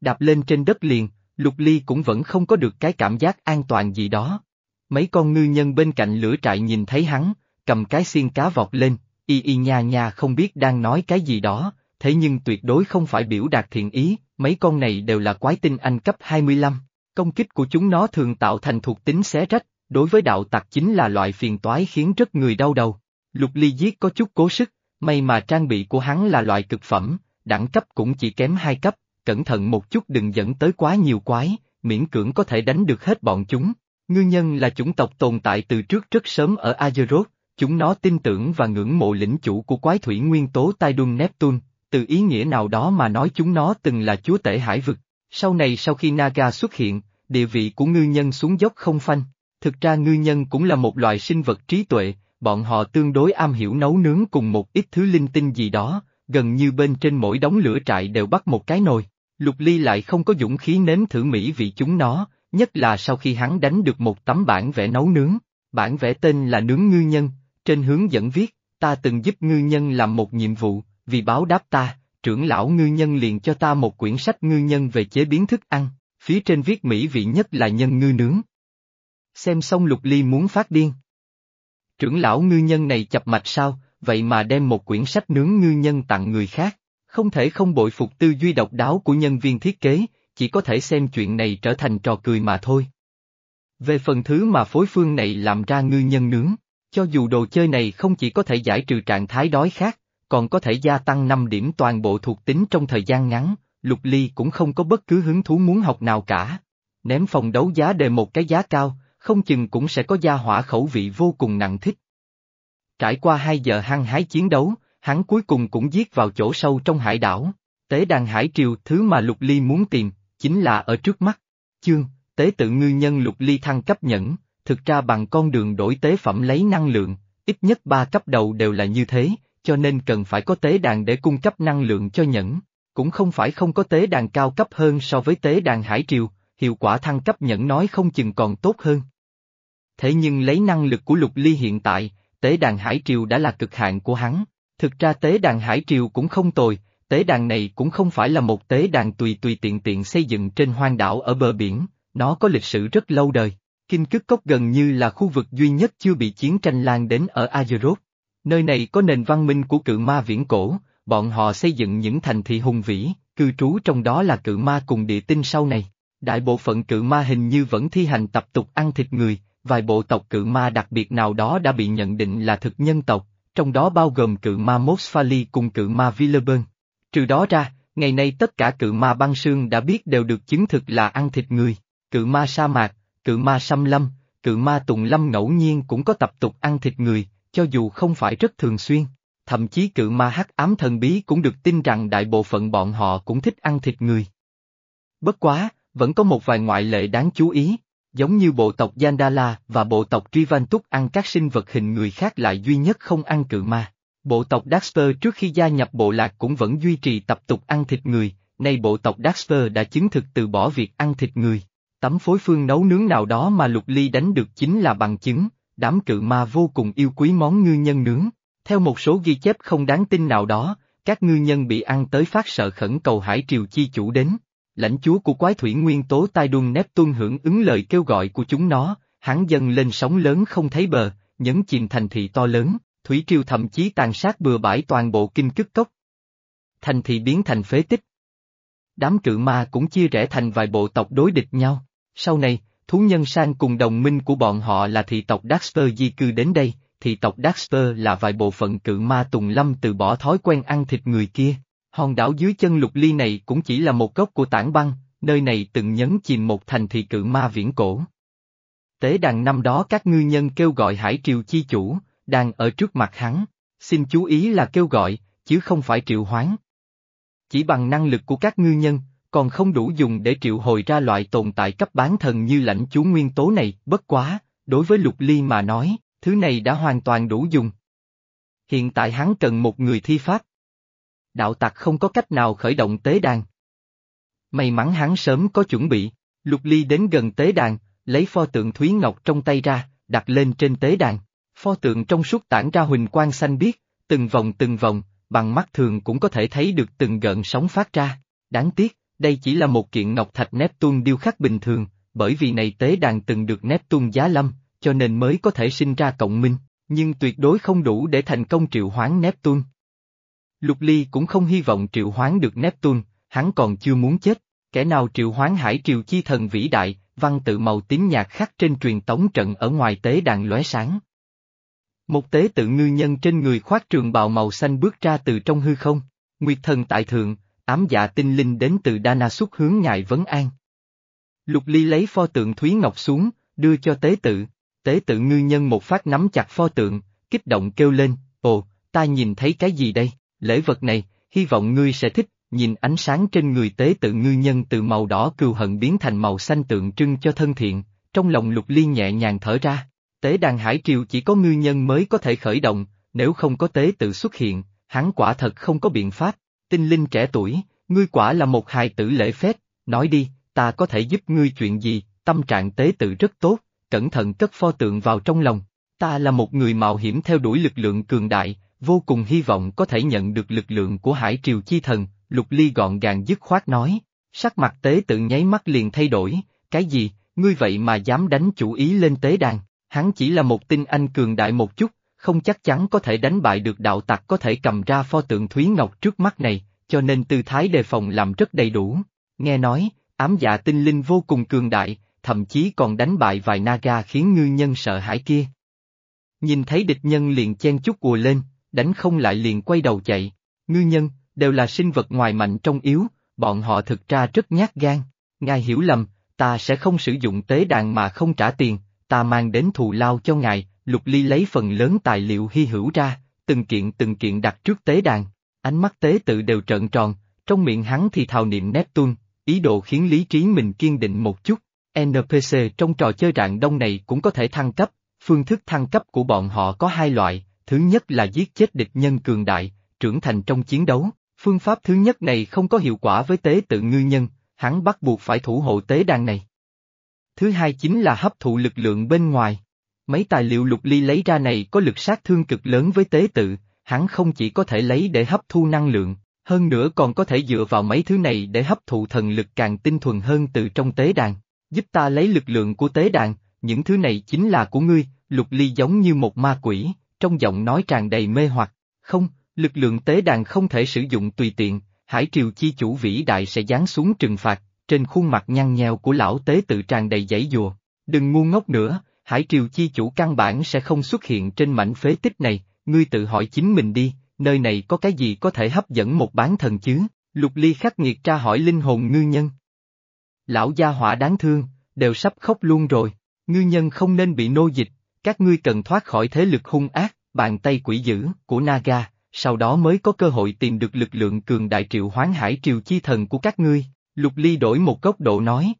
Đạp lên trên đất liền, Lục Ly cũng vẫn không có được cái cảm giác an toàn gì đó. Mấy con ngư nhân bên cạnh lửa trại nhìn thấy hắn, cầm cái xiên cá vọt lên, y y nha nha không biết đang nói cái gì đó, thế nhưng tuyệt đối không phải biểu đạt thiện ý, mấy con này đều là quái tinh anh cấp 25. Công kích của chúng nó thường tạo thành thuộc tính xé rách, đối với đạo tặc chính là loại phiền toái khiến rất người đau đầu. Lục ly giết có chút cố sức, may mà trang bị của hắn là loại cực phẩm, đẳng cấp cũng chỉ kém hai cấp, cẩn thận một chút đừng dẫn tới quá nhiều quái, miễn cưỡng có thể đánh được hết bọn chúng. Ngư nhân là chủng tộc tồn tại từ trước rất sớm ở Azeroth, chúng nó tin tưởng và ngưỡng mộ lĩnh chủ của quái thủy nguyên tố Tai Neptune, từ ý nghĩa nào đó mà nói chúng nó từng là chúa tể hải vực. Sau này sau khi Naga xuất hiện, địa vị của ngư nhân xuống dốc không phanh. Thực ra ngư nhân cũng là một loài sinh vật trí tuệ, bọn họ tương đối am hiểu nấu nướng cùng một ít thứ linh tinh gì đó, gần như bên trên mỗi đống lửa trại đều bắt một cái nồi. Lục Ly lại không có dũng khí nếm thử mỹ vị chúng nó, nhất là sau khi hắn đánh được một tấm bản vẽ nấu nướng. Bản vẽ tên là Nướng Ngư Nhân, trên hướng dẫn viết, ta từng giúp ngư nhân làm một nhiệm vụ, vì báo đáp ta, trưởng lão ngư nhân liền cho ta một quyển sách ngư nhân về chế biến thức ăn, phía trên viết mỹ vị nhất là nhân ngư nướng. Xem xong Lục Ly muốn phát điên. Trưởng lão ngư nhân này chập mạch sao, vậy mà đem một quyển sách nướng ngư nhân tặng người khác, không thể không bội phục tư duy độc đáo của nhân viên thiết kế, chỉ có thể xem chuyện này trở thành trò cười mà thôi. Về phần thứ mà phối phương này làm ra ngư nhân nướng, cho dù đồ chơi này không chỉ có thể giải trừ trạng thái đói khát, còn có thể gia tăng 5 điểm toàn bộ thuộc tính trong thời gian ngắn, Lục Ly cũng không có bất cứ hứng thú muốn học nào cả. Ném phòng đấu giá đề một cái giá cao, không chừng cũng sẽ có gia hỏa khẩu vị vô cùng nặng thích. Trải qua 2 giờ hăng hái chiến đấu, hắn cuối cùng cũng giết vào chỗ sâu trong hải đảo. Tế đàn hải triều thứ mà Lục Ly muốn tìm, chính là ở trước mắt. Chương, tế tự ngư nhân Lục Ly thăng cấp nhẫn, thực ra bằng con đường đổi tế phẩm lấy năng lượng, ít nhất ba cấp đầu đều là như thế, cho nên cần phải có tế đàn để cung cấp năng lượng cho nhẫn. Cũng không phải không có tế đàn cao cấp hơn so với tế đàn hải triều, hiệu quả thăng cấp nhẫn nói không chừng còn tốt hơn. Thế nhưng lấy năng lực của lục ly hiện tại, tế đàn hải triều đã là cực hạn của hắn. Thực ra tế đàn hải triều cũng không tồi, tế đàn này cũng không phải là một tế đàn tùy tùy tiện tiện xây dựng trên hoang đảo ở bờ biển, nó có lịch sử rất lâu đời. Kinh Cức Cốc gần như là khu vực duy nhất chưa bị chiến tranh lan đến ở Azeroth. Nơi này có nền văn minh của cự ma viễn cổ, bọn họ xây dựng những thành thị hùng vĩ, cư trú trong đó là cự ma cùng địa tinh sau này. Đại bộ phận cự ma hình như vẫn thi hành tập tục ăn thịt người, vài bộ tộc cự ma đặc biệt nào đó đã bị nhận định là thực nhân tộc, trong đó bao gồm cự ma Mosfali cùng cự ma Villeburn. Trừ đó ra, ngày nay tất cả cự ma băng sương đã biết đều được chứng thực là ăn thịt người, cự ma sa mạc, cự ma xăm lâm, cự ma tùng lâm ngẫu nhiên cũng có tập tục ăn thịt người, cho dù không phải rất thường xuyên. Thậm chí cự ma hắc ám thần bí cũng được tin rằng đại bộ phận bọn họ cũng thích ăn thịt người. Bất quá, vẫn có một vài ngoại lệ đáng chú ý, giống như bộ tộc Yandala và bộ tộc Trivantuk ăn các sinh vật hình người khác lại duy nhất không ăn cự ma. Bộ tộc Daxter trước khi gia nhập bộ lạc cũng vẫn duy trì tập tục ăn thịt người, nay bộ tộc Daxter đã chứng thực từ bỏ việc ăn thịt người. Tấm phối phương nấu nướng nào đó mà Lục Ly đánh được chính là bằng chứng, đám cự ma vô cùng yêu quý món ngư nhân nướng. Theo một số ghi chép không đáng tin nào đó, các ngư nhân bị ăn tới phát sợ khẩn cầu hải triều chi chủ đến. Lãnh chúa của quái thủy nguyên tố tai đun nép tuân hưởng ứng lời kêu gọi của chúng nó, hắn dâng lên sóng lớn không thấy bờ, nhấn chìm thành thị to lớn, thủy triều thậm chí tàn sát bừa bãi toàn bộ kinh cức cốc. Thành thị biến thành phế tích. Đám cự ma cũng chia rẽ thành vài bộ tộc đối địch nhau. Sau này, thú nhân sang cùng đồng minh của bọn họ là thị tộc Daxter di cư đến đây, thị tộc Daxter là vài bộ phận cự ma tùng lâm từ bỏ thói quen ăn thịt người kia. Hòn đảo dưới chân lục ly này cũng chỉ là một góc của tảng băng, nơi này từng nhấn chìm một thành thị cự ma viễn cổ. Tế đàn năm đó các ngư nhân kêu gọi hải triều chi chủ, đang ở trước mặt hắn, xin chú ý là kêu gọi, chứ không phải triệu hoán. Chỉ bằng năng lực của các ngư nhân, còn không đủ dùng để triệu hồi ra loại tồn tại cấp bán thần như lãnh chú nguyên tố này, bất quá, đối với lục ly mà nói, thứ này đã hoàn toàn đủ dùng. Hiện tại hắn cần một người thi pháp. Đạo tặc không có cách nào khởi động tế đàn. May mắn hắn sớm có chuẩn bị, lục ly đến gần tế đàn, lấy pho tượng Thúy Ngọc trong tay ra, đặt lên trên tế đàn. Pho tượng trong suốt tản ra huỳnh quang xanh biếc, từng vòng từng vòng, bằng mắt thường cũng có thể thấy được từng gợn sóng phát ra. Đáng tiếc, đây chỉ là một kiện ngọc thạch Neptune điêu khắc bình thường, bởi vì này tế đàn từng được Neptune giá lâm, cho nên mới có thể sinh ra cộng minh, nhưng tuyệt đối không đủ để thành công triệu hoán Neptune. Lục Ly cũng không hy vọng triệu hoán được Neptune, hắn còn chưa muốn chết, kẻ nào triệu hoán hải triều chi thần vĩ đại, văn tự màu tím nhạt khắc trên truyền tống trận ở ngoài tế đàn lóe sáng. Một tế tự ngư nhân trên người khoác trường bào màu xanh bước ra từ trong hư không, Nguyệt thần tại thượng, ám dạ tinh linh đến từ Đana xuất hướng ngài vấn an. Lục Ly lấy pho tượng Thúy Ngọc xuống, đưa cho tế tự, tế tự ngư nhân một phát nắm chặt pho tượng, kích động kêu lên, ồ, ta nhìn thấy cái gì đây, lễ vật này, hy vọng ngươi sẽ thích, nhìn ánh sáng trên người tế tự ngư nhân từ màu đỏ cừu hận biến thành màu xanh tượng trưng cho thân thiện, trong lòng lục ly nhẹ nhàng thở ra. Tế đàn hải triều chỉ có ngư nhân mới có thể khởi động, nếu không có tế tự xuất hiện, hắn quả thật không có biện pháp. Tinh linh trẻ tuổi, ngươi quả là một hài tử lễ phép, nói đi, ta có thể giúp ngươi chuyện gì, tâm trạng tế tự rất tốt, cẩn thận cất pho tượng vào trong lòng. Ta là một người mạo hiểm theo đuổi lực lượng cường đại, vô cùng hy vọng có thể nhận được lực lượng của hải triều chi thần, lục ly gọn gàng dứt khoát nói. Sắc mặt tế tự nháy mắt liền thay đổi, cái gì, ngươi vậy mà dám đánh chủ ý lên tế đàn, hắn chỉ là một tinh anh cường đại một chút, không chắc chắn có thể đánh bại được đạo tặc có thể cầm ra pho tượng Thúy Ngọc trước mắt này, cho nên tư thái đề phòng làm rất đầy đủ. Nghe nói, ám dạ tinh linh vô cùng cường đại, thậm chí còn đánh bại vài naga khiến ngư nhân sợ hãi kia. Nhìn thấy địch nhân liền chen chút ùa lên, đánh không lại liền quay đầu chạy. Ngư nhân, đều là sinh vật ngoài mạnh trong yếu, bọn họ thực ra rất nhát gan. Ngài hiểu lầm, ta sẽ không sử dụng tế đàn mà không trả tiền, ta mang đến thù lao cho ngài, Lục Ly lấy phần lớn tài liệu hy hữu ra, từng kiện từng kiện đặt trước tế đàn, ánh mắt tế tự đều trợn tròn, trong miệng hắn thì thào niệm Neptune, ý đồ khiến lý trí mình kiên định một chút. NPC trong trò chơi rạng đông này cũng có thể thăng cấp, phương thức thăng cấp của bọn họ có hai loại, thứ nhất là giết chết địch nhân cường đại, trưởng thành trong chiến đấu, phương pháp thứ nhất này không có hiệu quả với tế tự ngư nhân, hắn bắt buộc phải thủ hộ tế đàn này. Thứ hai chính là hấp thụ lực lượng bên ngoài. Mấy tài liệu lục ly lấy ra này có lực sát thương cực lớn với tế tự, hắn không chỉ có thể lấy để hấp thu năng lượng, hơn nữa còn có thể dựa vào mấy thứ này để hấp thụ thần lực càng tinh thuần hơn từ trong tế đàn, giúp ta lấy lực lượng của tế đàn, những thứ này chính là của ngươi, lục ly giống như một ma quỷ, trong giọng nói tràn đầy mê hoặc, không, lực lượng tế đàn không thể sử dụng tùy tiện, hải triều chi chủ vĩ đại sẽ giáng xuống trừng phạt, trên khuôn mặt nhăn nheo của lão tế tự tràn đầy giấy dùa, đừng ngu ngốc nữa, Hải Triều Chi chủ căn bản sẽ không xuất hiện trên mảnh phế tích này, ngươi tự hỏi chính mình đi, nơi này có cái gì có thể hấp dẫn một bán thần chứ? Lục Ly khắc nghiệt tra hỏi linh hồn ngư nhân. Lão gia hỏa đáng thương, đều sắp khóc luôn rồi, ngư nhân không nên bị nô dịch, các ngươi cần thoát khỏi thế lực hung ác, bàn tay quỷ dữ của Naga, sau đó mới có cơ hội tìm được lực lượng cường đại triệu hoán hải triều chi thần của các ngươi. Lục Ly đổi một góc độ nói.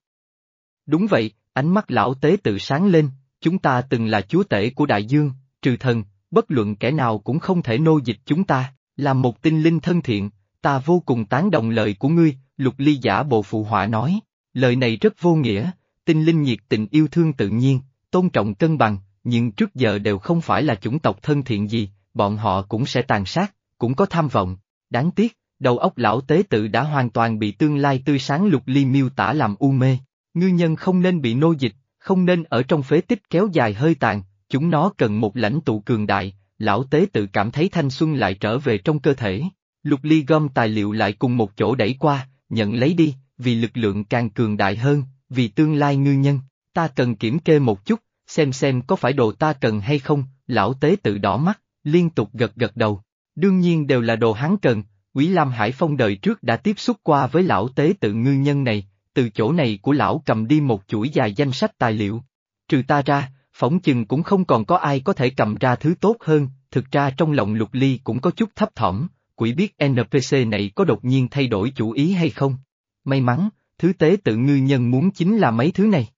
Đúng vậy, ánh mắt lão tế tự sáng lên, chúng ta từng là chúa tể của đại dương, trừ thần, bất luận kẻ nào cũng không thể nô dịch chúng ta, làm một tinh linh thân thiện, ta vô cùng tán đồng lời của ngươi, lục ly giả bộ phụ họa nói, lời này rất vô nghĩa, tinh linh nhiệt tình yêu thương tự nhiên, tôn trọng cân bằng, nhưng trước giờ đều không phải là chủng tộc thân thiện gì, bọn họ cũng sẽ tàn sát, cũng có tham vọng, đáng tiếc, đầu óc lão tế tự đã hoàn toàn bị tương lai tươi sáng lục ly miêu tả làm u mê, ngư nhân không nên bị nô dịch, không nên ở trong phế tích kéo dài hơi tàn, chúng nó cần một lãnh tụ cường đại, lão tế tự cảm thấy thanh xuân lại trở về trong cơ thể. Lục ly gom tài liệu lại cùng một chỗ đẩy qua, nhận lấy đi, vì lực lượng càng cường đại hơn, vì tương lai ngư nhân, ta cần kiểm kê một chút, xem xem có phải đồ ta cần hay không, lão tế tự đỏ mắt, liên tục gật gật đầu. Đương nhiên đều là đồ hắn cần, Quý Lam Hải Phong đời trước đã tiếp xúc qua với lão tế tự ngư nhân này, từ chỗ này của lão cầm đi một chuỗi dài danh sách tài liệu. Trừ ta ra, phỏng chừng cũng không còn có ai có thể cầm ra thứ tốt hơn, thực ra trong lòng lục ly cũng có chút thấp thỏm, quỷ biết NPC này có đột nhiên thay đổi chủ ý hay không. May mắn, thứ tế tự ngư nhân muốn chính là mấy thứ này.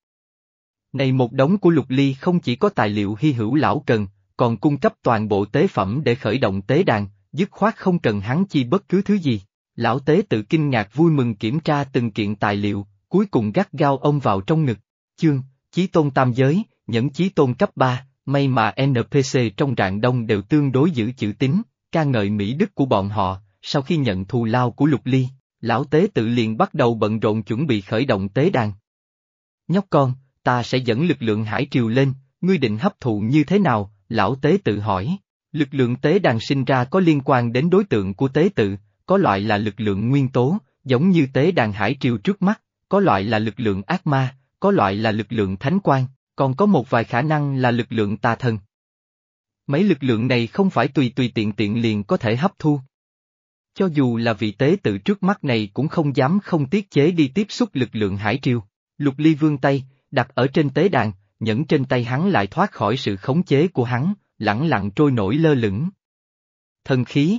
Này một đống của lục ly không chỉ có tài liệu hy hữu lão cần, còn cung cấp toàn bộ tế phẩm để khởi động tế đàn, dứt khoát không cần hắn chi bất cứ thứ gì. Lão tế tự kinh ngạc vui mừng kiểm tra từng kiện tài liệu, cuối cùng gắt gao ông vào trong ngực. Chương, chí tôn tam giới, nhẫn chí tôn cấp 3, may mà NPC trong rạng đông đều tương đối giữ chữ tín, ca ngợi mỹ đức của bọn họ, sau khi nhận thù lao của lục ly, lão tế tự liền bắt đầu bận rộn chuẩn bị khởi động tế đàn. Nhóc con, ta sẽ dẫn lực lượng hải triều lên, ngươi định hấp thụ như thế nào, lão tế tự hỏi. Lực lượng tế đàn sinh ra có liên quan đến đối tượng của tế tự, có loại là lực lượng nguyên tố, giống như tế đàn hải triều trước mắt, có loại là lực lượng ác ma, có loại là lực lượng thánh quan, còn có một vài khả năng là lực lượng tà thần. Mấy lực lượng này không phải tùy tùy tiện tiện liền có thể hấp thu. Cho dù là vị tế tự trước mắt này cũng không dám không tiết chế đi tiếp xúc lực lượng hải triều. Lục ly vương tay, đặt ở trên tế đàn, nhẫn trên tay hắn lại thoát khỏi sự khống chế của hắn, lẳng lặng trôi nổi lơ lửng. Thần khí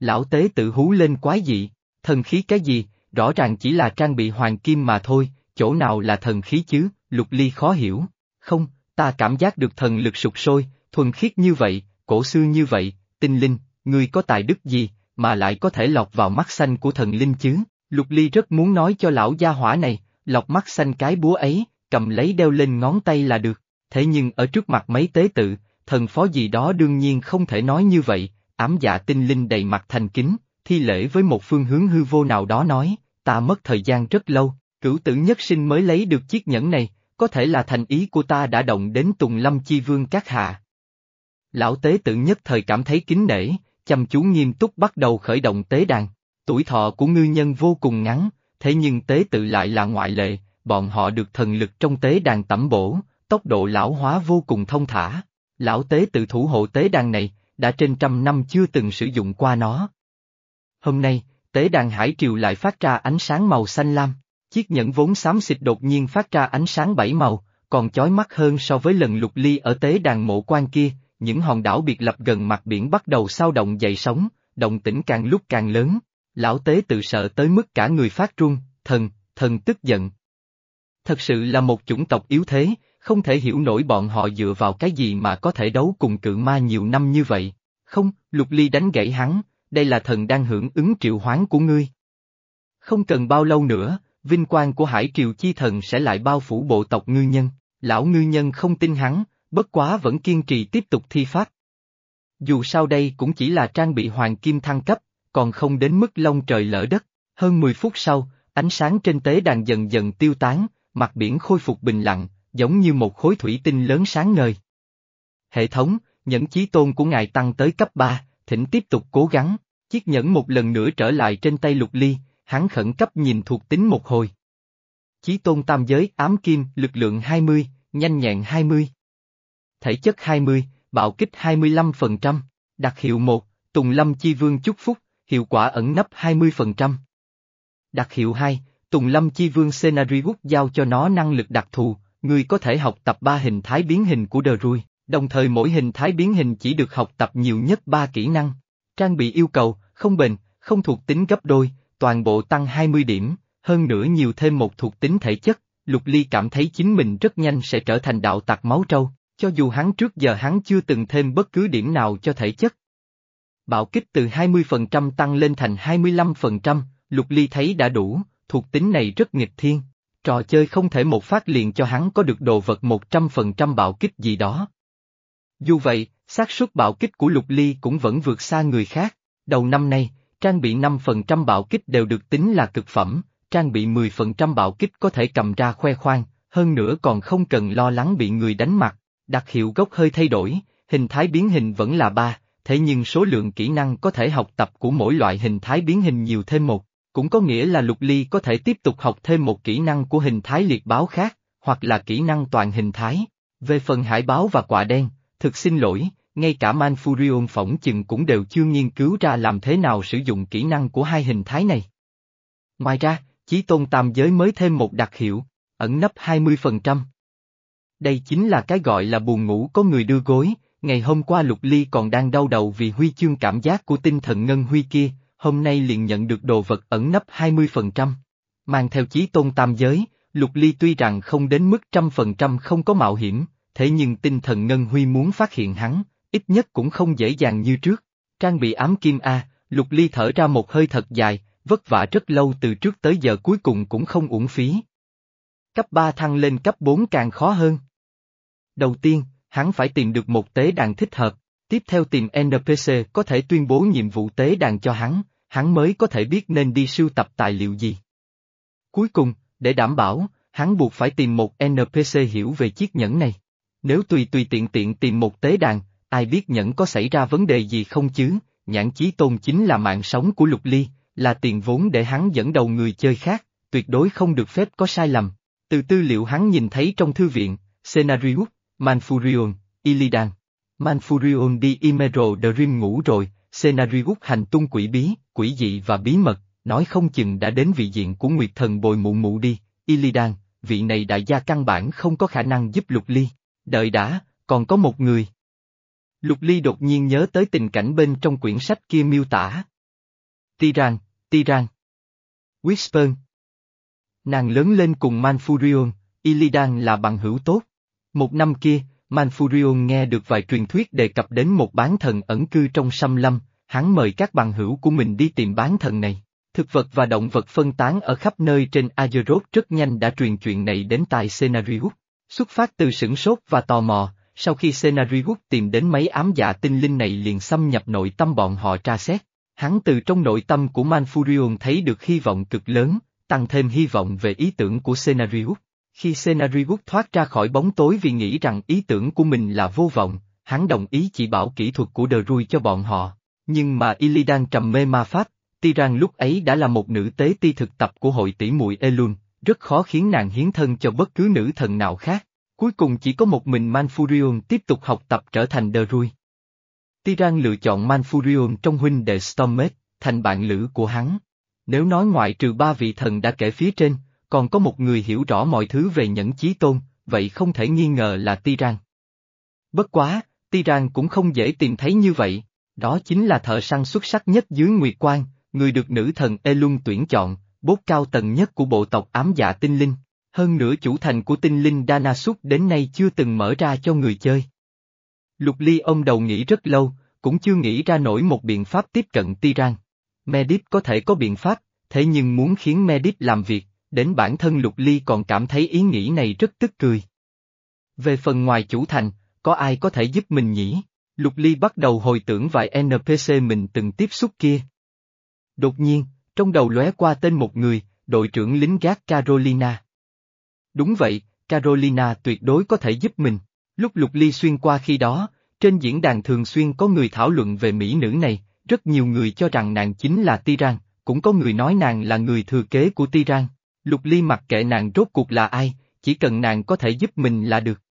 Lão tế tự hú lên quái dị, thần khí cái gì, rõ ràng chỉ là trang bị hoàng kim mà thôi, chỗ nào là thần khí chứ, lục ly khó hiểu. Không, ta cảm giác được thần lực sụt sôi, thuần khiết như vậy, cổ xưa như vậy, tinh linh, ngươi có tài đức gì, mà lại có thể lọt vào mắt xanh của thần linh chứ? Lục Ly rất muốn nói cho lão gia hỏa này, lọc mắt xanh cái búa ấy, cầm lấy đeo lên ngón tay là được, thế nhưng ở trước mặt mấy tế tự, thần phó gì đó đương nhiên không thể nói như vậy, ám dạ tinh linh đầy mặt thành kính, thi lễ với một phương hướng hư vô nào đó nói, ta mất thời gian rất lâu, cửu tử nhất sinh mới lấy được chiếc nhẫn này, có thể là thành ý của ta đã động đến Tùng Lâm Chi Vương các hạ. Lão tế tự nhất thời cảm thấy kính nể, chăm chú nghiêm túc bắt đầu khởi động tế đàn. Tuổi thọ của ngư nhân vô cùng ngắn, thế nhưng tế tự lại là ngoại lệ, bọn họ được thần lực trong tế đàn tẩm bổ, tốc độ lão hóa vô cùng thông thả. Lão tế tự thủ hộ tế đàn này, đã trên trăm năm chưa từng sử dụng qua nó. Hôm nay, tế đàn hải triều lại phát ra ánh sáng màu xanh lam, chiếc nhẫn vốn xám xịt đột nhiên phát ra ánh sáng bảy màu, còn chói mắt hơn so với lần lục ly ở tế đàn mộ quan kia, những hòn đảo biệt lập gần mặt biển bắt đầu sao động dậy sóng, động tĩnh càng lúc càng lớn. Lão tế tự sợ tới mức cả người phát run, thần, thần tức giận. Thật sự là một chủng tộc yếu thế, không thể hiểu nổi bọn họ dựa vào cái gì mà có thể đấu cùng cự ma nhiều năm như vậy. Không, Lục Ly đánh gãy hắn, đây là thần đang hưởng ứng triệu hoán của ngươi. Không cần bao lâu nữa, vinh quang của hải triều chi thần sẽ lại bao phủ bộ tộc ngư nhân, lão ngư nhân không tin hắn, bất quá vẫn kiên trì tiếp tục thi pháp. Dù sao đây cũng chỉ là trang bị hoàng kim thăng cấp, còn không đến mức long trời lỡ đất. Hơn 10 phút sau, ánh sáng trên tế đàn dần dần tiêu tán, mặt biển khôi phục bình lặng, giống như một khối thủy tinh lớn sáng ngời. Hệ thống, nhẫn chí tôn của ngài tăng tới cấp 3, thỉnh tiếp tục cố gắng, chiếc nhẫn một lần nữa trở lại trên tay lục ly, hắn khẩn cấp nhìn thuộc tính một hồi. Chí tôn tam giới ám kim, lực lượng 20, nhanh nhẹn 20. Thể chất 20, bạo kích 25%, đặc hiệu 1, Tùng Lâm Chi Vương chúc phúc, hiệu quả ẩn nấp 20%. Đặc hiệu 2, Tùng Lâm Chi Vương Scenarius giao cho nó năng lực đặc thù, người có thể học tập 3 hình thái biến hình của đờ rui, đồng thời mỗi hình thái biến hình chỉ được học tập nhiều nhất 3 kỹ năng. Trang bị yêu cầu, không bền, không thuộc tính gấp đôi, toàn bộ tăng 20 điểm, hơn nữa nhiều thêm một thuộc tính thể chất, Lục Ly cảm thấy chính mình rất nhanh sẽ trở thành đạo tặc máu trâu, cho dù hắn trước giờ hắn chưa từng thêm bất cứ điểm nào cho thể chất. Bạo kích từ 20% tăng lên thành 25%, Lục Ly thấy đã đủ, thuộc tính này rất nghịch thiên. Trò chơi không thể một phát liền cho hắn có được đồ vật 100% bạo kích gì đó. Dù vậy, xác suất bạo kích của Lục Ly cũng vẫn vượt xa người khác. Đầu năm nay, trang bị 5% bạo kích đều được tính là cực phẩm, trang bị 10% bạo kích có thể cầm ra khoe khoang, hơn nữa còn không cần lo lắng bị người đánh mặt. Đặc hiệu gốc hơi thay đổi, hình thái biến hình vẫn là 3, thế nhưng số lượng kỹ năng có thể học tập của mỗi loại hình thái biến hình nhiều thêm một, cũng có nghĩa là Lục Ly có thể tiếp tục học thêm một kỹ năng của hình thái liệt báo khác, hoặc là kỹ năng toàn hình thái. Về phần hải báo và quả đen, thực xin lỗi, ngay cả Manfurion phỏng chừng cũng đều chưa nghiên cứu ra làm thế nào sử dụng kỹ năng của hai hình thái này. Ngoài ra, Chí Tôn Tam Giới mới thêm một đặc hiệu, ẩn nấp 20%. Đây chính là cái gọi là buồn ngủ có người đưa gối, ngày hôm qua Lục Ly còn đang đau đầu vì huy chương cảm giác của tinh thần ngân huy kia, hôm nay liền nhận được đồ vật ẩn nấp 20%. Mang theo chí tôn tam giới, Lục Ly tuy rằng không đến mức trăm phần trăm không có mạo hiểm, thế nhưng tinh thần ngân huy muốn phát hiện hắn, ít nhất cũng không dễ dàng như trước. Trang bị ám kim A, Lục Ly thở ra một hơi thật dài, vất vả rất lâu từ trước tới giờ cuối cùng cũng không uổng phí. Cấp 3 thăng lên cấp 4 càng khó hơn. Đầu tiên, hắn phải tìm được một tế đàn thích hợp, tiếp theo tìm NPC có thể tuyên bố nhiệm vụ tế đàn cho hắn, hắn mới có thể biết nên đi sưu tập tài liệu gì. Cuối cùng, để đảm bảo, hắn buộc phải tìm một NPC hiểu về chiếc nhẫn này. Nếu tùy tùy tiện tiện tìm một tế đàn, ai biết nhẫn có xảy ra vấn đề gì không chứ, nhãn chí tôn chính là mạng sống của Lục Ly, là tiền vốn để hắn dẫn đầu người chơi khác, tuyệt đối không được phép có sai lầm. Từ tư liệu hắn nhìn thấy trong thư viện, scenario Manfurion, Illidan. Manfurion đi Emerald Dream ngủ rồi, Scenarius hành tung quỷ bí, quỷ dị và bí mật, nói không chừng đã đến vị diện của Nguyệt Thần bồi mụ mụ đi, Illidan, vị này đại gia căn bản không có khả năng giúp Lục Ly. Đợi đã, còn có một người. Lục Ly đột nhiên nhớ tới tình cảnh bên trong quyển sách kia miêu tả. Tiran, Tiran. Whisper. Nàng lớn lên cùng Manfurion, Illidan là bằng hữu tốt. Một năm kia, Manfurion nghe được vài truyền thuyết đề cập đến một bán thần ẩn cư trong xâm lâm, hắn mời các bằng hữu của mình đi tìm bán thần này. Thực vật và động vật phân tán ở khắp nơi trên Azeroth rất nhanh đã truyền chuyện này đến tai Senarius. Xuất phát từ sửng sốt và tò mò, sau khi Senarius tìm đến mấy ám dạ tinh linh này liền xâm nhập nội tâm bọn họ tra xét. Hắn từ trong nội tâm của Manfurion thấy được hy vọng cực lớn, tăng thêm hy vọng về ý tưởng của Senarius. Khi Senarigut thoát ra khỏi bóng tối vì nghĩ rằng ý tưởng của mình là vô vọng, hắn đồng ý chỉ bảo kỹ thuật của The cho bọn họ. Nhưng mà Illidan trầm mê ma pháp, Tiran lúc ấy đã là một nữ tế ti thực tập của hội tỷ muội Elun, rất khó khiến nàng hiến thân cho bất cứ nữ thần nào khác. Cuối cùng chỉ có một mình Manfurion tiếp tục học tập trở thành The Tiran lựa chọn Manfurion trong huynh đệ Stormmate, thành bạn lữ của hắn. Nếu nói ngoại trừ ba vị thần đã kể phía trên, còn có một người hiểu rõ mọi thứ về nhẫn chí tôn, vậy không thể nghi ngờ là Tiran. Bất quá, Tiran cũng không dễ tìm thấy như vậy, đó chính là thợ săn xuất sắc nhất dưới Nguyệt Quan, người được nữ thần Elung tuyển chọn, bốt cao tầng nhất của bộ tộc ám dạ tinh linh. Hơn nữa chủ thành của tinh linh Danasuk đến nay chưa từng mở ra cho người chơi. Lục Ly ông đầu nghĩ rất lâu, cũng chưa nghĩ ra nổi một biện pháp tiếp cận Tiran. Medip có thể có biện pháp, thế nhưng muốn khiến Medip làm việc, đến bản thân Lục Ly còn cảm thấy ý nghĩ này rất tức cười. Về phần ngoài chủ thành, có ai có thể giúp mình nhỉ? Lục Ly bắt đầu hồi tưởng vài NPC mình từng tiếp xúc kia. Đột nhiên, trong đầu lóe qua tên một người, đội trưởng lính gác Carolina. Đúng vậy, Carolina tuyệt đối có thể giúp mình. Lúc Lục Ly xuyên qua khi đó, trên diễn đàn thường xuyên có người thảo luận về mỹ nữ này, rất nhiều người cho rằng nàng chính là Tiran, cũng có người nói nàng là người thừa kế của Tiran. Lục Ly mặc kệ nàng rốt cuộc là ai, chỉ cần nàng có thể giúp mình là được.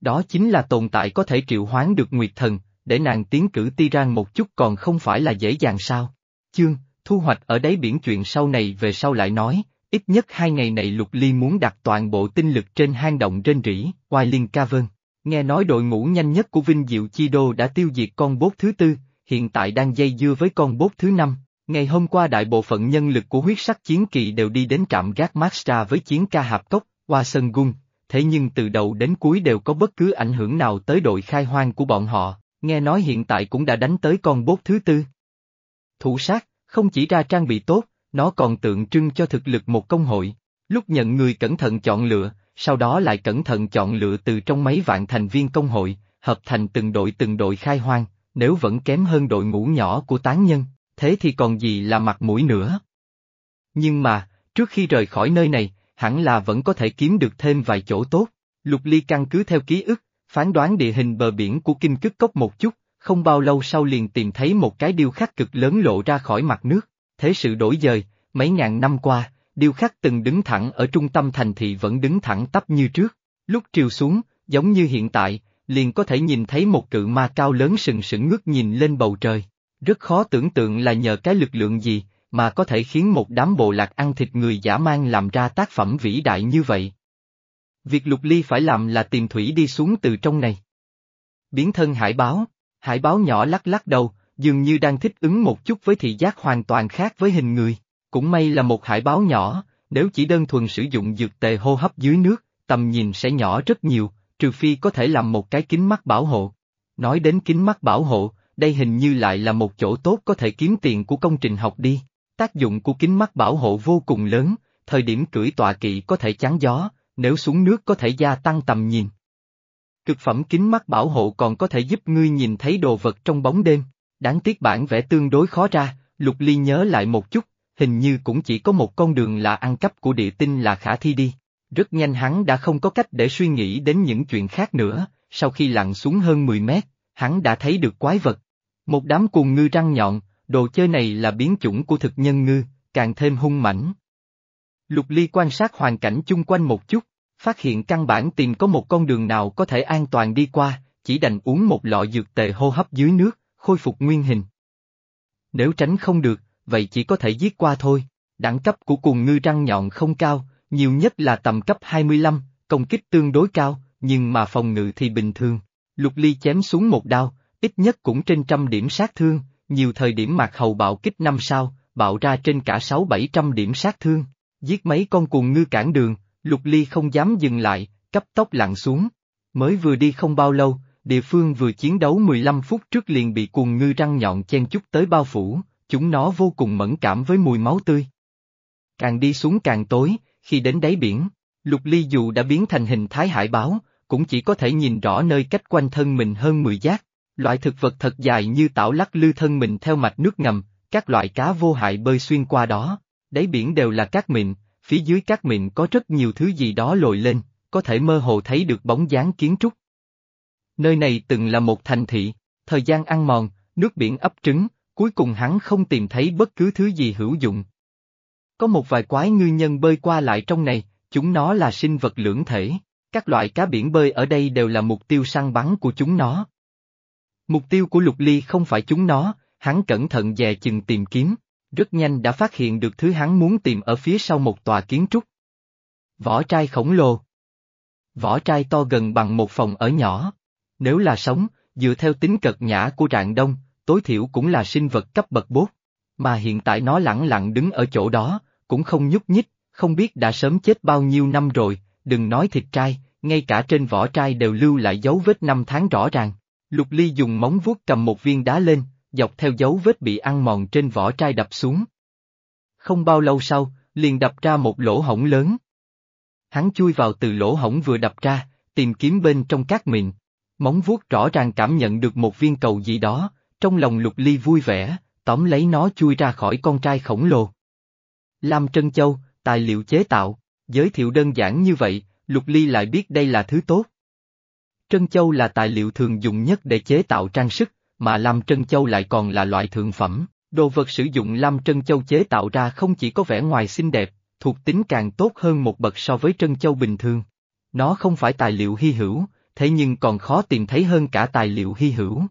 Đó chính là tồn tại có thể triệu hoán được Nguyệt Thần, để nàng tiến cử Ti Ran một chút còn không phải là dễ dàng sao. Chương, thu hoạch ở đáy biển chuyện sau này về sau lại nói, ít nhất hai ngày này Lục Ly muốn đặt toàn bộ tinh lực trên hang động trên rỉ, ngoài liên ca vân. Nghe nói đội ngũ nhanh nhất của Vinh Diệu Chi Đô đã tiêu diệt con bốt thứ tư, hiện tại đang dây dưa với con bốt thứ năm. Ngày hôm qua đại bộ phận nhân lực của huyết sắc chiến kỳ đều đi đến trạm gác Maxtra với chiến ca hạp cốc, qua sân gung, thế nhưng từ đầu đến cuối đều có bất cứ ảnh hưởng nào tới đội khai hoang của bọn họ, nghe nói hiện tại cũng đã đánh tới con bốt thứ tư. Thủ sát, không chỉ ra trang bị tốt, nó còn tượng trưng cho thực lực một công hội. Lúc nhận người cẩn thận chọn lựa, sau đó lại cẩn thận chọn lựa từ trong mấy vạn thành viên công hội, hợp thành từng đội từng đội khai hoang, nếu vẫn kém hơn đội ngũ nhỏ của tán nhân, thế thì còn gì là mặt mũi nữa. Nhưng mà, trước khi rời khỏi nơi này, hẳn là vẫn có thể kiếm được thêm vài chỗ tốt. Lục Ly căn cứ theo ký ức, phán đoán địa hình bờ biển của Kinh Cức Cốc một chút, không bao lâu sau liền tìm thấy một cái điêu khắc cực lớn lộ ra khỏi mặt nước. Thế sự đổi dời, mấy ngàn năm qua, điêu khắc từng đứng thẳng ở trung tâm thành thị vẫn đứng thẳng tắp như trước. Lúc triều xuống, giống như hiện tại, liền có thể nhìn thấy một cự ma cao lớn sừng sững ngước nhìn lên bầu trời. Rất khó tưởng tượng là nhờ cái lực lượng gì, mà có thể khiến một đám bộ lạc ăn thịt người giả mang làm ra tác phẩm vĩ đại như vậy. Việc lục ly phải làm là tìm thủy đi xuống từ trong này. Biến thân hải báo, hải báo nhỏ lắc lắc đầu, dường như đang thích ứng một chút với thị giác hoàn toàn khác với hình người. Cũng may là một hải báo nhỏ, nếu chỉ đơn thuần sử dụng dược tề hô hấp dưới nước, tầm nhìn sẽ nhỏ rất nhiều, trừ phi có thể làm một cái kính mắt bảo hộ. Nói đến kính mắt bảo hộ, đây hình như lại là một chỗ tốt có thể kiếm tiền của công trình học đi. Tác dụng của kính mắt bảo hộ vô cùng lớn, thời điểm cưỡi tọa kỵ có thể chắn gió, nếu xuống nước có thể gia tăng tầm nhìn. Cực phẩm kính mắt bảo hộ còn có thể giúp ngươi nhìn thấy đồ vật trong bóng đêm. Đáng tiếc bản vẽ tương đối khó ra, Lục Ly nhớ lại một chút, hình như cũng chỉ có một con đường là ăn cắp của địa tinh là khả thi đi. Rất nhanh hắn đã không có cách để suy nghĩ đến những chuyện khác nữa, sau khi lặn xuống hơn 10 mét, hắn đã thấy được quái vật. Một đám cuồng ngư răng nhọn, đồ chơi này là biến chủng của thực nhân ngư, càng thêm hung mãnh. Lục Ly quan sát hoàn cảnh chung quanh một chút, phát hiện căn bản tìm có một con đường nào có thể an toàn đi qua, chỉ đành uống một lọ dược tề hô hấp dưới nước, khôi phục nguyên hình. Nếu tránh không được, vậy chỉ có thể giết qua thôi. Đẳng cấp của cuồng ngư răng nhọn không cao, nhiều nhất là tầm cấp 25, công kích tương đối cao, nhưng mà phòng ngự thì bình thường. Lục ly chém xuống một đao, ít nhất cũng trên trăm điểm sát thương, nhiều thời điểm mạc hầu bạo kích năm sao, bạo ra trên cả sáu bảy trăm điểm sát thương. Giết mấy con cuồng ngư cản đường, Lục Ly không dám dừng lại, cấp tốc lặn xuống. Mới vừa đi không bao lâu, địa phương vừa chiến đấu 15 phút trước liền bị cuồng ngư răng nhọn chen chút tới bao phủ, chúng nó vô cùng mẫn cảm với mùi máu tươi. Càng đi xuống càng tối, khi đến đáy biển, Lục Ly dù đã biến thành hình thái hải báo, cũng chỉ có thể nhìn rõ nơi cách quanh thân mình hơn 10 giác. Loại thực vật thật dài như tảo lắc lư thân mình theo mạch nước ngầm, các loại cá vô hại bơi xuyên qua đó. Đáy biển đều là cát mịn, phía dưới cát mịn có rất nhiều thứ gì đó lồi lên, có thể mơ hồ thấy được bóng dáng kiến trúc. Nơi này từng là một thành thị, thời gian ăn mòn, nước biển ấp trứng, cuối cùng hắn không tìm thấy bất cứ thứ gì hữu dụng. Có một vài quái ngư nhân bơi qua lại trong này, chúng nó là sinh vật lưỡng thể, các loại cá biển bơi ở đây đều là mục tiêu săn bắn của chúng nó. Mục tiêu của Lục Ly không phải chúng nó, hắn cẩn thận dè chừng tìm kiếm, rất nhanh đã phát hiện được thứ hắn muốn tìm ở phía sau một tòa kiến trúc. Vỏ trai khổng lồ. Vỏ trai to gần bằng một phòng ở nhỏ. Nếu là sống, dựa theo tính cật nhã của rạng đông, tối thiểu cũng là sinh vật cấp bậc bốt. Mà hiện tại nó lẳng lặng đứng ở chỗ đó, cũng không nhúc nhích, không biết đã sớm chết bao nhiêu năm rồi, đừng nói thịt trai, ngay cả trên vỏ trai đều lưu lại dấu vết năm tháng rõ ràng. Lục Ly dùng móng vuốt cầm một viên đá lên, dọc theo dấu vết bị ăn mòn trên vỏ trai đập xuống. Không bao lâu sau, liền đập ra một lỗ hổng lớn. Hắn chui vào từ lỗ hổng vừa đập ra, tìm kiếm bên trong các miệng. Móng vuốt rõ ràng cảm nhận được một viên cầu gì đó, trong lòng lục ly vui vẻ, tóm lấy nó chui ra khỏi con trai khổng lồ. Lam Trân Châu, tài liệu chế tạo, giới thiệu đơn giản như vậy, lục ly lại biết đây là thứ tốt. Trân Châu là tài liệu thường dùng nhất để chế tạo trang sức, mà Lam Trân Châu lại còn là loại thượng phẩm. Đồ vật sử dụng Lam Trân Châu chế tạo ra không chỉ có vẻ ngoài xinh đẹp, thuộc tính càng tốt hơn một bậc so với Trân Châu bình thường. Nó không phải tài liệu hy hữu, thế nhưng còn khó tìm thấy hơn cả tài liệu hy hữu.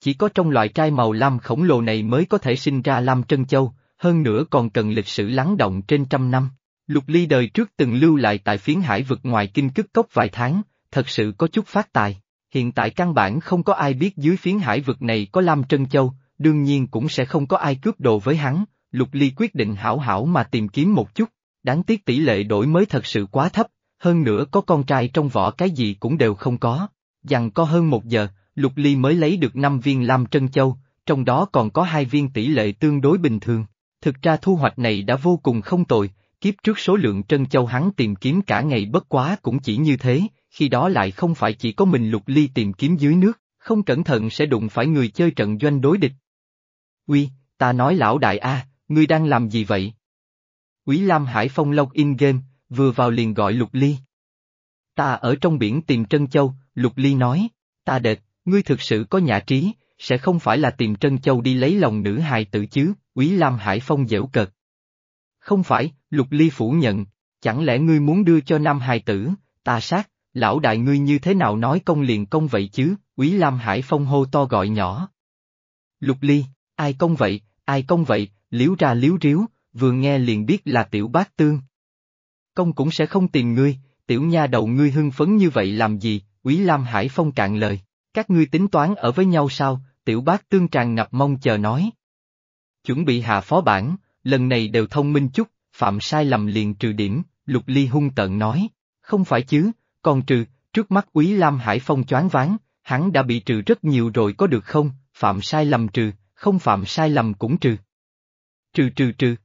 Chỉ có trong loại trai màu lam khổng lồ này mới có thể sinh ra Lam Trân Châu, hơn nữa còn cần lịch sử lắng động trên trăm năm. Lục ly đời trước từng lưu lại tại phiến hải vực ngoài kinh cức cốc vài tháng, thật sự có chút phát tài. Hiện tại căn bản không có ai biết dưới phiến hải vực này có Lam Trân Châu, đương nhiên cũng sẽ không có ai cướp đồ với hắn, Lục Ly quyết định hảo hảo mà tìm kiếm một chút, đáng tiếc tỷ lệ đổi mới thật sự quá thấp, hơn nữa có con trai trong vỏ cái gì cũng đều không có. Dằn có hơn một giờ, Lục Ly mới lấy được 5 viên Lam Trân Châu, trong đó còn có hai viên tỷ lệ tương đối bình thường. Thực ra thu hoạch này đã vô cùng không tồi, kiếp trước số lượng Trân Châu hắn tìm kiếm cả ngày bất quá cũng chỉ như thế, khi đó lại không phải chỉ có mình Lục Ly tìm kiếm dưới nước, không cẩn thận sẽ đụng phải người chơi trận doanh đối địch. Uy, ta nói lão đại A, ngươi đang làm gì vậy? Quý Lam Hải Phong log in game, vừa vào liền gọi Lục Ly. Ta ở trong biển tìm Trân Châu, Lục Ly nói, ta đệt, ngươi thực sự có nhã trí, sẽ không phải là tìm Trân Châu đi lấy lòng nữ hài tử chứ, Quý Lam Hải Phong dễu cợt. Không phải, Lục Ly phủ nhận, chẳng lẽ ngươi muốn đưa cho nam hài tử, ta sát, lão đại ngươi như thế nào nói công liền công vậy chứ, Quý Lam Hải Phong hô to gọi nhỏ. Lục Ly, ai công vậy, ai công vậy, liếu ra liếu riếu, vừa nghe liền biết là tiểu Bác tương. Công cũng sẽ không tìm ngươi, tiểu nha đầu ngươi hưng phấn như vậy làm gì, Quý Lam Hải Phong cạn lời, các ngươi tính toán ở với nhau sao, tiểu Bác tương tràn ngập mong chờ nói. Chuẩn bị hạ phó bản, lần này đều thông minh chút, phạm sai lầm liền trừ điểm, Lục Ly hung tợn nói, không phải chứ, còn trừ, trước mắt Quý Lam Hải Phong choáng váng, hắn đã bị trừ rất nhiều rồi có được không, phạm sai lầm trừ, không phạm sai lầm cũng trừ. Trừ trừ trừ.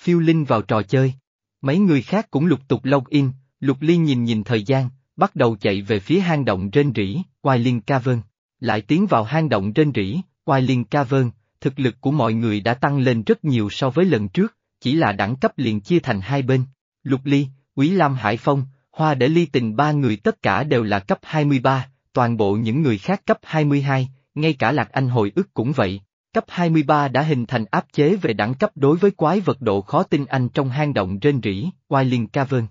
Phiêu Linh vào trò chơi. Mấy người khác cũng lục tục log in, Lục Ly nhìn nhìn thời gian, bắt đầu chạy về phía hang động rên rỉ, Wailing Cavern. Lại tiến vào hang động rên rỉ, Wailing Cavern, thực lực của mọi người đã tăng lên rất nhiều so với lần trước, chỉ là đẳng cấp liền chia thành hai bên. Lục Ly, Quý Lam Hải Phong, Hoa để ly tình ba người tất cả đều là cấp 23, toàn bộ những người khác cấp 22, ngay cả Lạc Anh hồi ức cũng vậy. Cấp 23 đã hình thành áp chế về đẳng cấp đối với quái vật độ khó tin anh trong hang động trên rỉ, Wailing Cavern.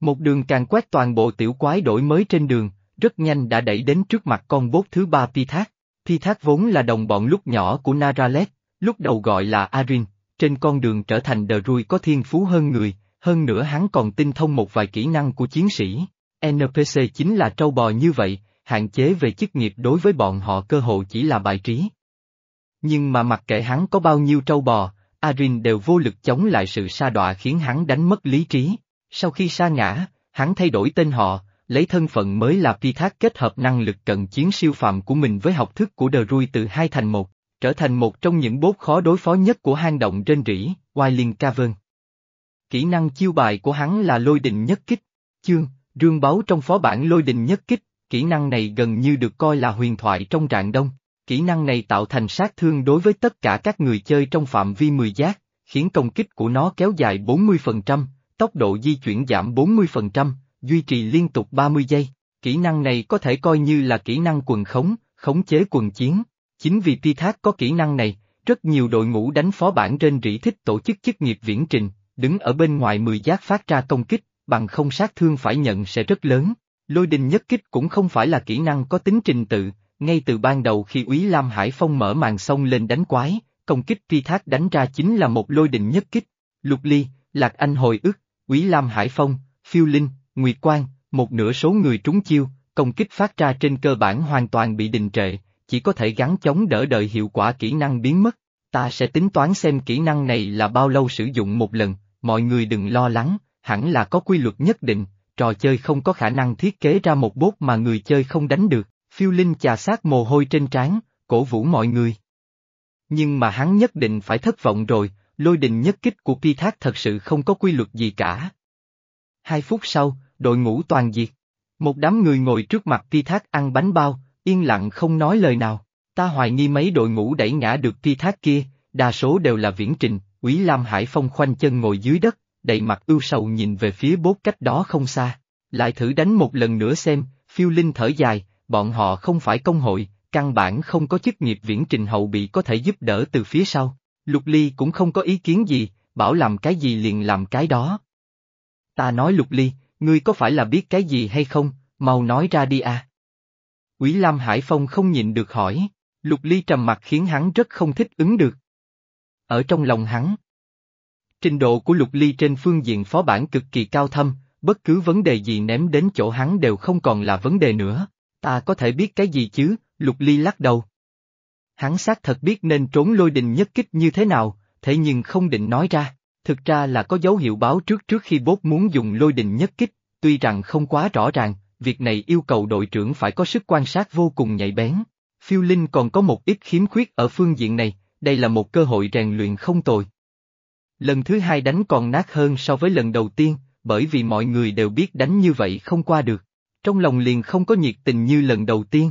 Một đường càng quét toàn bộ tiểu quái đổi mới trên đường, rất nhanh đã đẩy đến trước mặt con bốt thứ ba Pithak. Pithak vốn là đồng bọn lúc nhỏ của Naralet, lúc đầu gọi là Arin, trên con đường trở thành đờ rui có thiên phú hơn người, hơn nữa hắn còn tinh thông một vài kỹ năng của chiến sĩ. NPC chính là trâu bò như vậy, hạn chế về chức nghiệp đối với bọn họ cơ hội chỉ là bài trí. Nhưng mà mặc kệ hắn có bao nhiêu trâu bò, Arin đều vô lực chống lại sự sa đọa khiến hắn đánh mất lý trí. Sau khi sa ngã, hắn thay đổi tên họ, lấy thân phận mới là Pithak kết hợp năng lực cận chiến siêu phàm của mình với học thức của Drui từ hai thành một, trở thành một trong những bốt khó đối phó nhất của hang động trên rỉ, Wailing Cavern. Kỹ năng chiêu bài của hắn là lôi đình nhất kích. Chương, rương báu trong phó bản lôi đình nhất kích, kỹ năng này gần như được coi là huyền thoại trong rạng đông. Kỹ năng này tạo thành sát thương đối với tất cả các người chơi trong phạm vi 10 giác, khiến công kích của nó kéo dài 40%, tốc độ di chuyển giảm 40%, duy trì liên tục 30 giây. Kỹ năng này có thể coi như là kỹ năng quần khống, khống chế quần chiến. Chính vì Pi Thác có kỹ năng này, rất nhiều đội ngũ đánh phó bản trên rỉ thích tổ chức chức nghiệp viễn trình, đứng ở bên ngoài 10 giác phát ra công kích, bằng không sát thương phải nhận sẽ rất lớn. Lôi đình nhất kích cũng không phải là kỹ năng có tính trình tự, ngay từ ban đầu khi Úy Lam Hải Phong mở màn sông lên đánh quái, công kích Pi Thác đánh ra chính là một lôi đình nhất kích. Lục Ly, Lạc Anh hồi ức, Úy Lam Hải Phong, Phiêu Linh, Nguyệt Quang, một nửa số người trúng chiêu, công kích phát ra trên cơ bản hoàn toàn bị đình trệ, chỉ có thể gắn chống đỡ đợi hiệu quả kỹ năng biến mất. Ta sẽ tính toán xem kỹ năng này là bao lâu sử dụng một lần, mọi người đừng lo lắng, hẳn là có quy luật nhất định, trò chơi không có khả năng thiết kế ra một bốt mà người chơi không đánh được, phiêu linh chà sát mồ hôi trên trán, cổ vũ mọi người. Nhưng mà hắn nhất định phải thất vọng rồi, lôi đình nhất kích của Pi Thác thật sự không có quy luật gì cả. Hai phút sau, đội ngũ toàn diệt. Một đám người ngồi trước mặt Pi Thác ăn bánh bao, yên lặng không nói lời nào. Ta hoài nghi mấy đội ngũ đẩy ngã được Pi Thác kia, đa số đều là viễn trình, Quý Lam Hải Phong khoanh chân ngồi dưới đất, đầy mặt ưu sầu nhìn về phía bốt cách đó không xa. Lại thử đánh một lần nữa xem, phiêu linh thở dài, bọn họ không phải công hội, căn bản không có chức nghiệp viễn trình hậu bị có thể giúp đỡ từ phía sau. Lục Ly cũng không có ý kiến gì, bảo làm cái gì liền làm cái đó. Ta nói Lục Ly, ngươi có phải là biết cái gì hay không, mau nói ra đi à. Quý Lam Hải Phong không nhịn được hỏi, Lục Ly trầm mặt khiến hắn rất không thích ứng được. Ở trong lòng hắn, trình độ của Lục Ly trên phương diện phó bản cực kỳ cao thâm, bất cứ vấn đề gì ném đến chỗ hắn đều không còn là vấn đề nữa. Ta có thể biết cái gì chứ, Lục Ly lắc đầu. Hắn xác thật biết nên trốn lôi đình nhất kích như thế nào, thế nhưng không định nói ra. Thực ra là có dấu hiệu báo trước trước khi bốt muốn dùng lôi đình nhất kích, tuy rằng không quá rõ ràng, việc này yêu cầu đội trưởng phải có sức quan sát vô cùng nhạy bén. Phiêu Linh còn có một ít khiếm khuyết ở phương diện này, đây là một cơ hội rèn luyện không tồi. Lần thứ hai đánh còn nát hơn so với lần đầu tiên, bởi vì mọi người đều biết đánh như vậy không qua được. Trong lòng liền không có nhiệt tình như lần đầu tiên.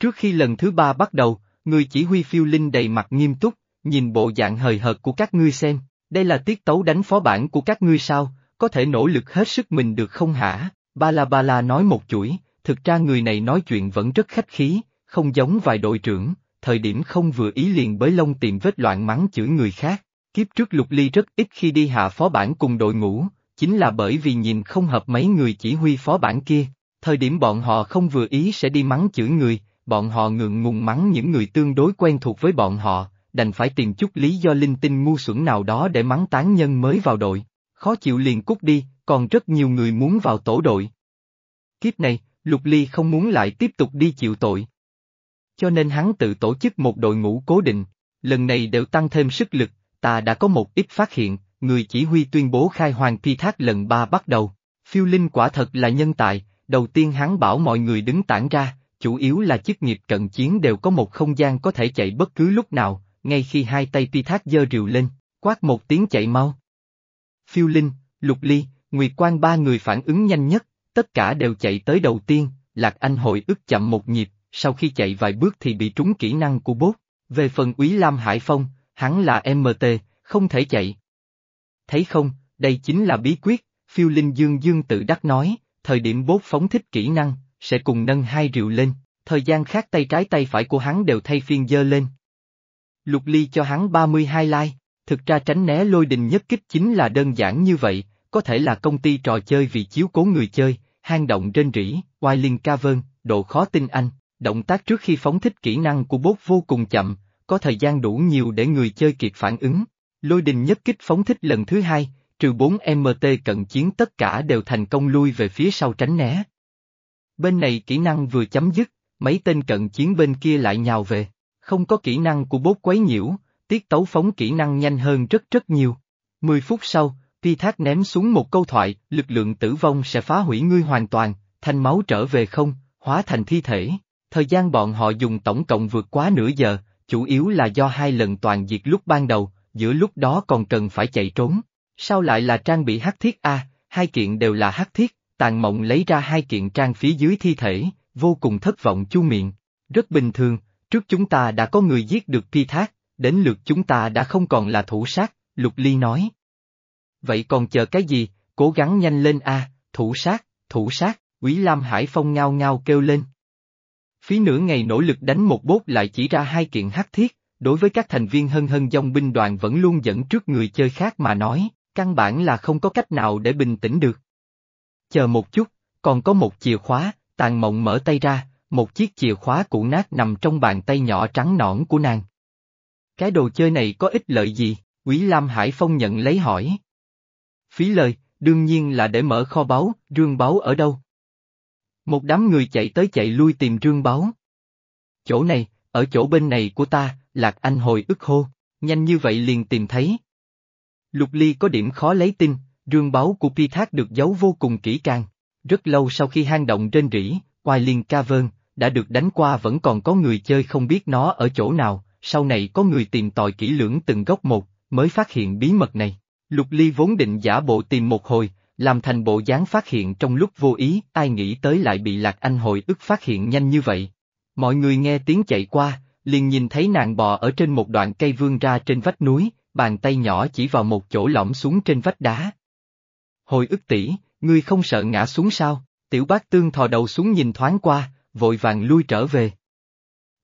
Trước khi lần thứ ba bắt đầu, người chỉ huy phiêu linh đầy mặt nghiêm túc, nhìn bộ dạng hời hợt của các ngươi xem, đây là tiết tấu đánh phó bản của các ngươi sao, có thể nỗ lực hết sức mình được không hả? Ba la ba la nói một chuỗi, thực ra người này nói chuyện vẫn rất khách khí, không giống vài đội trưởng, thời điểm không vừa ý liền bới lông tìm vết loạn mắng chửi người khác. Kiếp trước Lục Ly rất ít khi đi hạ phó bản cùng đội ngũ, chính là bởi vì nhìn không hợp mấy người chỉ huy phó bản kia, thời điểm bọn họ không vừa ý sẽ đi mắng chửi người, bọn họ ngượng ngùng mắng những người tương đối quen thuộc với bọn họ, đành phải tìm chút lý do linh tinh ngu xuẩn nào đó để mắng tán nhân mới vào đội. Khó chịu liền cút đi, còn rất nhiều người muốn vào tổ đội. Kiếp này, Lục Ly không muốn lại tiếp tục đi chịu tội. Cho nên hắn tự tổ chức một đội ngũ cố định, lần này đều tăng thêm sức lực, ta đã có một ít phát hiện, người chỉ huy tuyên bố khai hoàng pi thác lần ba bắt đầu. Phiêu Linh quả thật là nhân tài, đầu tiên hắn bảo mọi người đứng tản ra, chủ yếu là chức nghiệp cận chiến đều có một không gian có thể chạy bất cứ lúc nào, ngay khi hai tay pi thác dơ rìu lên, quát một tiếng chạy mau. Phiêu Linh, Lục Ly, Nguyệt Quang ba người phản ứng nhanh nhất, tất cả đều chạy tới đầu tiên, Lạc Anh hội ức chậm một nhịp, sau khi chạy vài bước thì bị trúng kỹ năng của bốt. Về phần Úy Lam Hải Phong, hắn là MT, không thể chạy. Thấy không, đây chính là bí quyết, phiêu linh dương dương tự đắc nói, thời điểm bốt phóng thích kỹ năng, sẽ cùng nâng hai rượu lên, thời gian khác tay trái tay phải của hắn đều thay phiên dơ lên. Lục ly cho hắn 32 like, thực ra tránh né lôi đình nhất kích chính là đơn giản như vậy, có thể là công ty trò chơi vì chiếu cố người chơi, hang động trên rỉ, Wailing Cavern, độ khó tin anh, động tác trước khi phóng thích kỹ năng của bốt vô cùng chậm, có thời gian đủ nhiều để người chơi kịp phản ứng. Lôi đình nhất kích phóng thích lần thứ hai, trừ 4 MT cận chiến tất cả đều thành công lui về phía sau tránh né. Bên này kỹ năng vừa chấm dứt, mấy tên cận chiến bên kia lại nhào về, không có kỹ năng của bốt quấy nhiễu, tiết tấu phóng kỹ năng nhanh hơn rất rất nhiều. Mười phút sau, Pi Thác ném xuống một câu thoại, lực lượng tử vong sẽ phá hủy ngươi hoàn toàn, thanh máu trở về không, hóa thành thi thể. Thời gian bọn họ dùng tổng cộng vượt quá nửa giờ, chủ yếu là do hai lần toàn diệt lúc ban đầu, giữa lúc đó còn cần phải chạy trốn. Sao lại là trang bị hắc thiết A, hai kiện đều là hắc thiết, tàn mộng lấy ra hai kiện trang phía dưới thi thể, vô cùng thất vọng chu miệng. Rất bình thường, trước chúng ta đã có người giết được Pi Thác, đến lượt chúng ta đã không còn là thủ sát, Lục Ly nói. Vậy còn chờ cái gì, cố gắng nhanh lên a, thủ sát, thủ sát, Quý Lam Hải Phong ngao ngao kêu lên. Phí nửa ngày nỗ lực đánh một bốt lại chỉ ra hai kiện hắc thiết, đối với các thành viên hân hân dòng binh đoàn vẫn luôn dẫn trước người chơi khác mà nói, căn bản là không có cách nào để bình tĩnh được. Chờ một chút, còn có một chìa khóa, tàn mộng mở tay ra, một chiếc chìa khóa cũ nát nằm trong bàn tay nhỏ trắng nõn của nàng. Cái đồ chơi này có ích lợi gì? Quý Lam Hải Phong nhận lấy hỏi. Phí lời, đương nhiên là để mở kho báu, rương báu ở đâu? Một đám người chạy tới chạy lui tìm rương báu. Chỗ này, ở chỗ bên này của ta, Lạc Anh hồi ức hô, nhanh như vậy liền tìm thấy. Lục Ly có điểm khó lấy tin, rương báu của Pi Thác được giấu vô cùng kỹ càng. Rất lâu sau khi hang động trên rỉ, Oai Liên vơn, đã được đánh qua vẫn còn có người chơi không biết nó ở chỗ nào, sau này có người tìm tòi kỹ lưỡng từng góc một, mới phát hiện bí mật này. Lục Ly vốn định giả bộ tìm một hồi, làm thành bộ dáng phát hiện trong lúc vô ý, ai nghĩ tới lại bị Lạc Anh hồi ức phát hiện nhanh như vậy. Mọi người nghe tiếng chạy qua, liền nhìn thấy nàng bò ở trên một đoạn cây vươn ra trên vách núi, bàn tay nhỏ chỉ vào một chỗ lõm xuống trên vách đá. Hồi ức tỷ, ngươi không sợ ngã xuống sao? Tiểu bác tương thò đầu xuống nhìn thoáng qua, vội vàng lui trở về.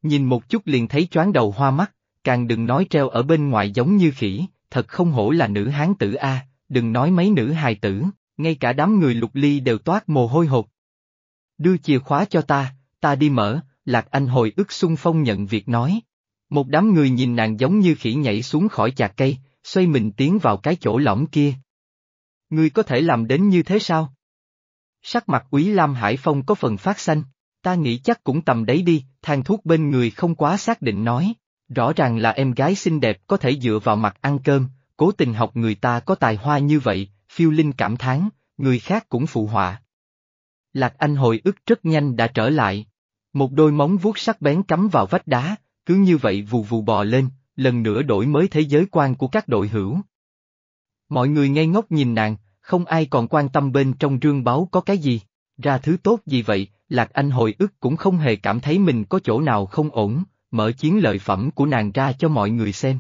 Nhìn một chút liền thấy choáng đầu hoa mắt, càng đừng nói treo ở bên ngoài giống như khỉ, thật không hổ là nữ hán tử A, đừng nói mấy nữ hài tử, ngay cả đám người lục ly đều toát mồ hôi hột. Đưa chìa khóa cho ta, ta đi mở, Lạc Anh hồi ức xung phong nhận việc nói. Một đám người nhìn nàng giống như khỉ nhảy xuống khỏi chạc cây, xoay mình tiến vào cái chỗ lõm kia. Ngươi có thể làm đến như thế sao? Sắc mặt Quý Lam Hải Phong có phần phát xanh, ta nghĩ chắc cũng tầm đấy đi, thang thuốc bên người không quá xác định nói. Rõ ràng là em gái xinh đẹp có thể dựa vào mặt ăn cơm, cố tình học người ta có tài hoa như vậy, phiêu linh cảm thán, người khác cũng phụ họa. Lạc Anh hồi ức rất nhanh đã trở lại. Một đôi móng vuốt sắc bén cắm vào vách đá, cứ như vậy vù vù bò lên, lần nữa đổi mới thế giới quan của các đội hữu. Mọi người ngây ngốc nhìn nàng, không ai còn quan tâm bên trong rương báu có cái gì, ra thứ tốt gì vậy, Lạc Anh hồi ức cũng không hề cảm thấy mình có chỗ nào không ổn, mở chiến lợi phẩm của nàng ra cho mọi người xem.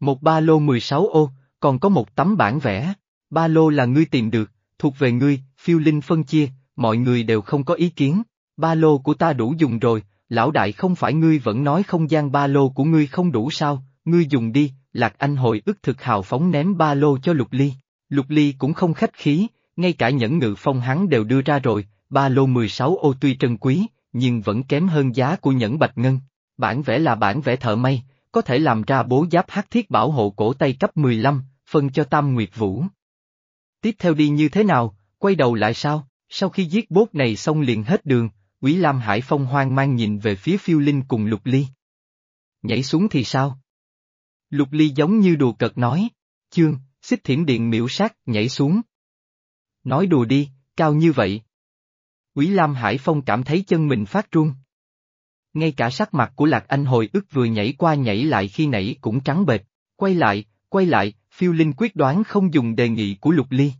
Một ba lô 16 ô, còn có một tấm bản vẽ, ba lô là ngươi tìm được, thuộc về ngươi, phiêu linh phân chia, mọi người đều không có ý kiến, ba lô của ta đủ dùng rồi, lão đại không phải ngươi vẫn nói không gian ba lô của ngươi không đủ sao, ngươi dùng đi, Lạc Anh hồi ức thực hào phóng ném ba lô cho Lục Ly, Lục Ly cũng không khách khí, ngay cả nhẫn ngự phong hắn đều đưa ra rồi, ba lô 16 ô tuy trân quý, nhưng vẫn kém hơn giá của nhẫn bạch ngân. Bản vẽ là bản vẽ thợ may, có thể làm ra bố giáp hắc thiết bảo hộ cổ tay cấp 15, phân cho Tam Nguyệt Vũ. Tiếp theo đi như thế nào, quay đầu lại sao, sau khi giết bốt này xong liền hết đường, Quý Lam Hải Phong hoang mang nhìn về phía phiêu linh cùng Lục Ly. Nhảy xuống thì sao? Lục Ly giống như đùa cợt nói, chương, xích thiểm điện miễu sát, nhảy xuống. Nói đùa đi, cao như vậy. Quý Lam Hải Phong cảm thấy chân mình phát run. Ngay cả sắc mặt của Lạc Anh hồi ức vừa nhảy qua nhảy lại khi nãy cũng trắng bệch, quay lại, quay lại, phiêu linh quyết đoán không dùng đề nghị của Lục Ly.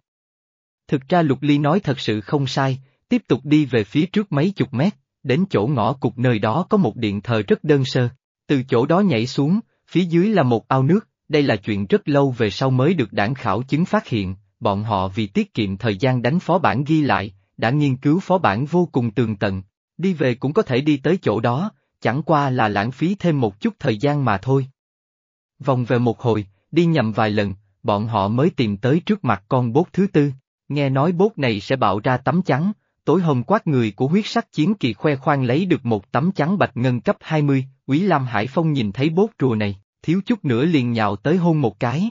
Thực ra Lục Ly nói thật sự không sai, tiếp tục đi về phía trước mấy chục mét, đến chỗ ngõ cục nơi đó có một điện thờ rất đơn sơ, từ chỗ đó nhảy xuống, phía dưới là một ao nước, đây là chuyện rất lâu về sau mới được đảng khảo chứng phát hiện, bọn họ vì tiết kiệm thời gian đánh phó bản ghi lại, đã nghiên cứu phó bản vô cùng tường tận, đi về cũng có thể đi tới chỗ đó, chẳng qua là lãng phí thêm một chút thời gian mà thôi. Vòng về một hồi, đi nhầm vài lần, bọn họ mới tìm tới trước mặt con bốt thứ tư, nghe nói bốt này sẽ bạo ra tấm trắng, tối hôm quát người của huyết sắc chiến kỳ khoe khoang lấy được một tấm trắng bạch ngân cấp 20, Quý Lam Hải Phong nhìn thấy bốt rùa này, thiếu chút nữa liền nhào tới hôn một cái.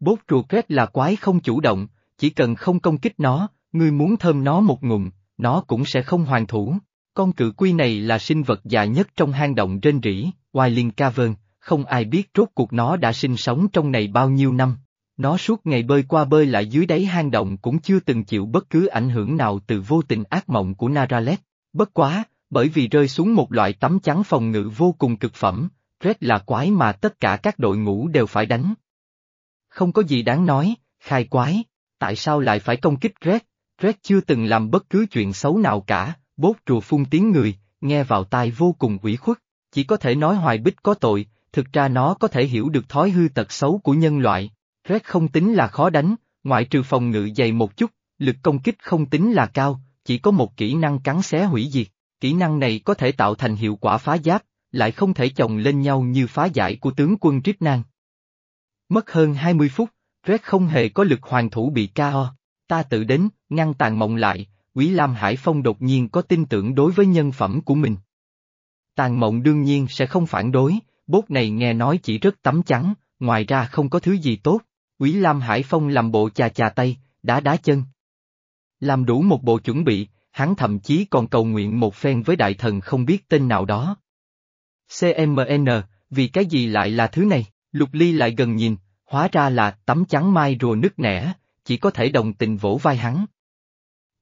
Bốt rùa kết là quái không chủ động, chỉ cần không công kích nó, ngươi muốn thơm nó một ngụm, nó cũng sẽ không hoàn thủ. Con cự quy này là sinh vật già nhất trong hang động trên rỉ, Wailing Cavern, không ai biết rốt cuộc nó đã sinh sống trong này bao nhiêu năm. Nó suốt ngày bơi qua bơi lại dưới đáy hang động cũng chưa từng chịu bất cứ ảnh hưởng nào từ vô tình ác mộng của Naralet. Bất quá, bởi vì rơi xuống một loại tấm chắn phòng ngự vô cùng cực phẩm, Red là quái mà tất cả các đội ngũ đều phải đánh. Không có gì đáng nói, khai quái, tại sao lại phải công kích Red? Red chưa từng làm bất cứ chuyện xấu nào cả, bốt rùa phun tiếng người, nghe vào tai vô cùng ủy khuất, chỉ có thể nói hoài bích có tội, thực ra nó có thể hiểu được thói hư tật xấu của nhân loại. Red không tính là khó đánh, ngoại trừ phòng ngự dày một chút, lực công kích không tính là cao, chỉ có một kỹ năng cắn xé hủy diệt. Kỹ năng này có thể tạo thành hiệu quả phá giáp, lại không thể chồng lên nhau như phá giải của tướng quân Triết Nang. Mất hơn 20 phút, Red không hề có lực hoàn thủ bị KO. Ta tự đến, ngăn tàn mộng lại, Quý Lam Hải Phong đột nhiên có tin tưởng đối với nhân phẩm của mình. Tàn mộng đương nhiên sẽ không phản đối, bốt này nghe nói chỉ rất tắm trắng, ngoài ra không có thứ gì tốt. Quý Lam Hải Phong làm bộ chà chà tay, đá đá chân. Làm đủ một bộ chuẩn bị, hắn thậm chí còn cầu nguyện một phen với đại thần không biết tên nào đó. CMN, vì cái gì lại là thứ này, Lục Ly lại gần nhìn, hóa ra là tấm trắng mai rùa nứt nẻ, chỉ có thể đồng tình vỗ vai hắn.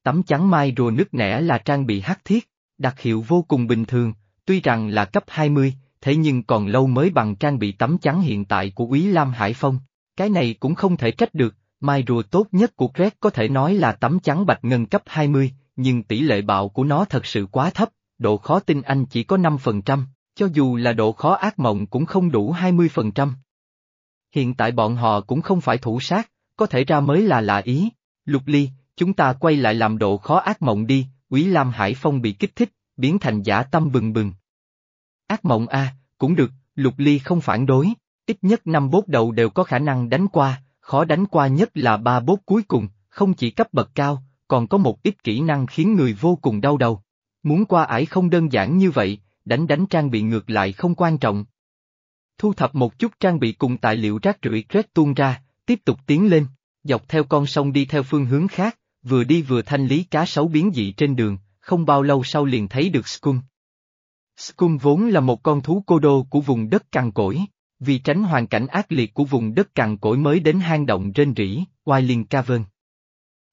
Tấm chắn mai rùa nước nẻ là trang bị hắc thiết, đặc hiệu vô cùng bình thường, tuy rằng là cấp 20, thế nhưng còn lâu mới bằng trang bị tấm chắn hiện tại của Úy Lam Hải Phong. Cái này cũng không thể trách được, mai rùa tốt nhất của Red có thể nói là tấm chắn bạch ngân cấp 20, nhưng tỷ lệ bạo của nó thật sự quá thấp, độ khó tin anh chỉ có 5%, cho dù là độ khó ác mộng cũng không đủ 20%. Hiện tại bọn họ cũng không phải thủ sát, có thể ra mới là lạ ý. Lục ly, chúng ta quay lại làm độ khó ác mộng đi, Quý Lam Hải Phong bị kích thích, biến thành giả tâm bừng bừng. Ác mộng a, cũng được, Lục Ly không phản đối, ít nhất năm bốt đầu đều có khả năng đánh qua, khó đánh qua nhất là ba bốt cuối cùng, không chỉ cấp bậc cao, còn có một ít kỹ năng khiến người vô cùng đau đầu. Muốn qua ải không đơn giản như vậy, đánh đánh trang bị ngược lại không quan trọng. Thu thập một chút trang bị cùng tài liệu rác rưởi Red tuôn ra, tiếp tục tiến lên, dọc theo con sông đi theo phương hướng khác, vừa đi vừa thanh lý cá sấu biến dị trên đường, không bao lâu sau liền thấy được Scum. Scum vốn là một con thú cô đô của vùng đất cằn cỗi, vì tránh hoàn cảnh ác liệt của vùng đất cằn cỗi mới đến hang động trên rỉ, Wailing Cavern.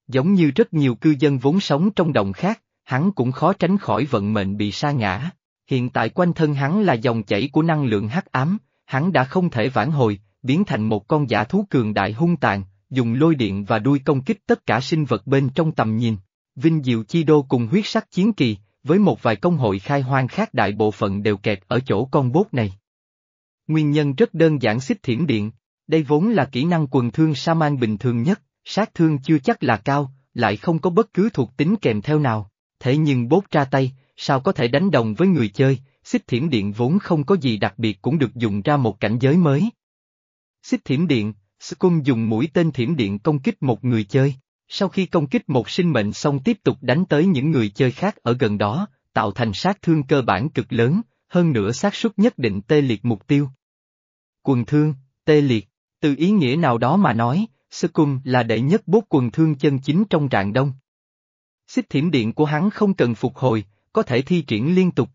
Giống như rất nhiều cư dân vốn sống trong động khác, hắn cũng khó tránh khỏi vận mệnh bị sa ngã. Hiện tại quanh thân hắn là dòng chảy của năng lượng hắc ám, hắn đã không thể vãn hồi, biến thành một con giả thú cường đại hung tàn, dùng lôi điện và đuôi công kích tất cả sinh vật bên trong tầm nhìn. Vinh Diệu Chi Đô cùng huyết sắc chiến kỳ, với một vài công hội khai hoang khác đại bộ phận đều kẹt ở chỗ con bốt này. Nguyên nhân rất đơn giản xích thiểm điện, đây vốn là kỹ năng quần thương sa man bình thường nhất, sát thương chưa chắc là cao, lại không có bất cứ thuộc tính kèm theo nào, thế nhưng bốt ra tay, sao có thể đánh đồng với người chơi, xích thiểm điện vốn không có gì đặc biệt cũng được dùng ra một cảnh giới mới. Xích thiểm điện, Skun dùng mũi tên thiểm điện công kích một người chơi, sau khi công kích một sinh mệnh xong tiếp tục đánh tới những người chơi khác ở gần đó, tạo thành sát thương cơ bản cực lớn, hơn nữa xác suất nhất định tê liệt mục tiêu. Quần thương, tê liệt, từ ý nghĩa nào đó mà nói, Skun là đệ nhất bốt quần thương chân chính trong rạng đông. Xích thiểm điện của hắn không cần phục hồi, có thể thi triển liên tục.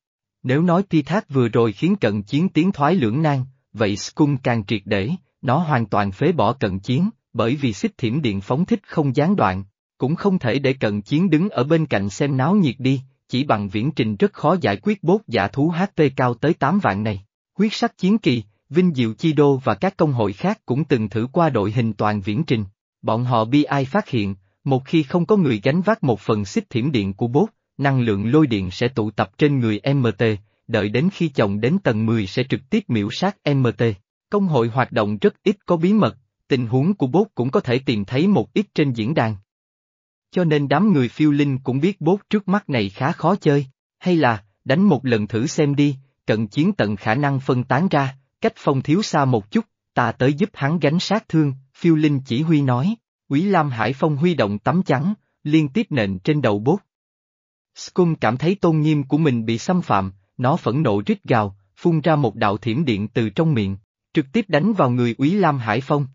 Nếu nói ti thác vừa rồi khiến cận chiến tiến thoái lưỡng nan, vậy Skun càng triệt để, nó hoàn toàn phế bỏ cận chiến, bởi vì xích thiểm điện phóng thích không gián đoạn, cũng không thể để cận chiến đứng ở bên cạnh xem náo nhiệt đi, chỉ bằng viễn trình rất khó giải quyết bốt giả thú HP cao tới 8 vạn này. Huyết sắc chiến kỳ, Vinh Diệu Chi Đô và các công hội khác cũng từng thử qua đội hình toàn viễn trình. Bọn họ bi ai phát hiện, một khi không có người gánh vác một phần xích thiểm điện của bốt, năng lượng lôi điện sẽ tụ tập trên người MT, đợi đến khi chồng đến tầng 10 sẽ trực tiếp miễu sát MT. Công hội hoạt động rất ít có bí mật, tình huống của bốt cũng có thể tìm thấy một ít trên diễn đàn. Cho nên đám người phiêu linh cũng biết bốt trước mắt này khá khó chơi, hay là, đánh một lần thử xem đi, cận chiến tận khả năng phân tán ra, cách phong thiếu xa một chút, ta tới giúp hắn gánh sát thương, phiêu linh chỉ huy nói, Quý Lam Hải Phong huy động tấm trắng, liên tiếp nện trên đầu bốt. Scum cảm thấy tôn nghiêm của mình bị xâm phạm, nó phẫn nộ rít gào, phun ra một đạo thiểm điện từ trong miệng, trực tiếp đánh vào người Úy Lam Hải Phong.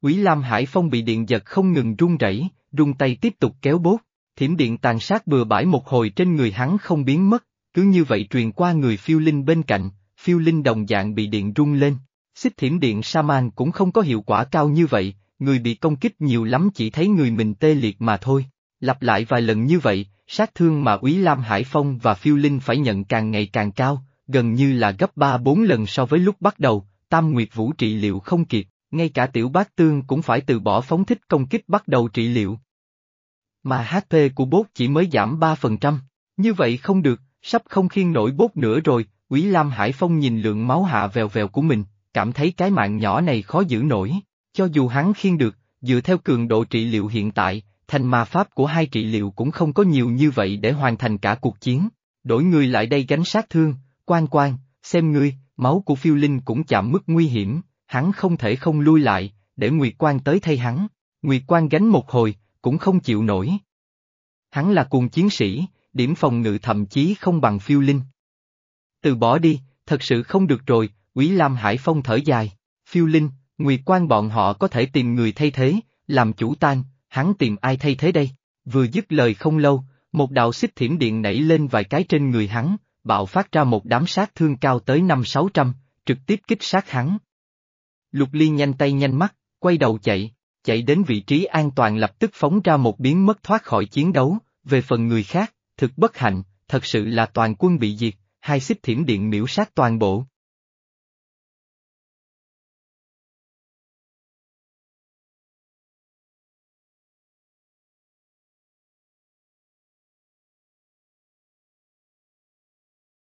Úy Lam Hải Phong bị điện giật không ngừng run rẩy, rung tay tiếp tục kéo bốt, thiểm điện tàn sát bừa bãi một hồi trên người hắn không biến mất, cứ như vậy truyền qua người phiêu linh bên cạnh, phiêu linh đồng dạng bị điện rung lên. Xích thiểm điện Saman cũng không có hiệu quả cao như vậy, người bị công kích nhiều lắm chỉ thấy người mình tê liệt mà thôi. Lặp lại vài lần như vậy, sát thương mà Úy Lam Hải Phong và phiêu linh phải nhận càng ngày càng cao, gần như là gấp 3-4 lần so với lúc bắt đầu, Tam Nguyệt Vũ trị liệu không kịp, ngay cả tiểu Bác tương cũng phải từ bỏ phóng thích công kích bắt đầu trị liệu. Mà HP của bốt chỉ mới giảm 3%, như vậy không được, sắp không khiên nổi bốt nữa rồi, Quý Lam Hải Phong nhìn lượng máu hạ vèo vèo của mình, cảm thấy cái mạng nhỏ này khó giữ nổi, cho dù hắn khiên được, dựa theo cường độ trị liệu hiện tại, thành ma pháp của hai trị liệu cũng không có nhiều như vậy để hoàn thành cả cuộc chiến, đổi người lại đây gánh sát thương, quan quan, xem ngươi, máu của phiêu linh cũng chạm mức nguy hiểm, hắn không thể không lui lại, để Nguyệt Quan tới thay hắn, Nguyệt Quan gánh một hồi, cũng không chịu nổi. Hắn là cuồng chiến sĩ, điểm phòng ngự thậm chí không bằng phiêu linh. Từ bỏ đi, thật sự không được rồi, Quý Lam Hải Phong thở dài, phiêu linh, Nguyệt Quan bọn họ có thể tìm người thay thế, làm chủ tan, hắn tìm ai thay thế đây? Vừa dứt lời không lâu, một đạo xích thiểm điện nảy lên vài cái trên người hắn, bạo phát ra một đám sát thương cao tới năm sáu trăm, trực tiếp kích sát hắn. Lục Ly nhanh tay nhanh mắt, quay đầu chạy, chạy đến vị trí an toàn lập tức phóng ra một biến mất thoát khỏi chiến đấu, về phần người khác, thực bất hạnh, thật sự là toàn quân bị diệt, hai xích thiểm điện miễu sát toàn bộ.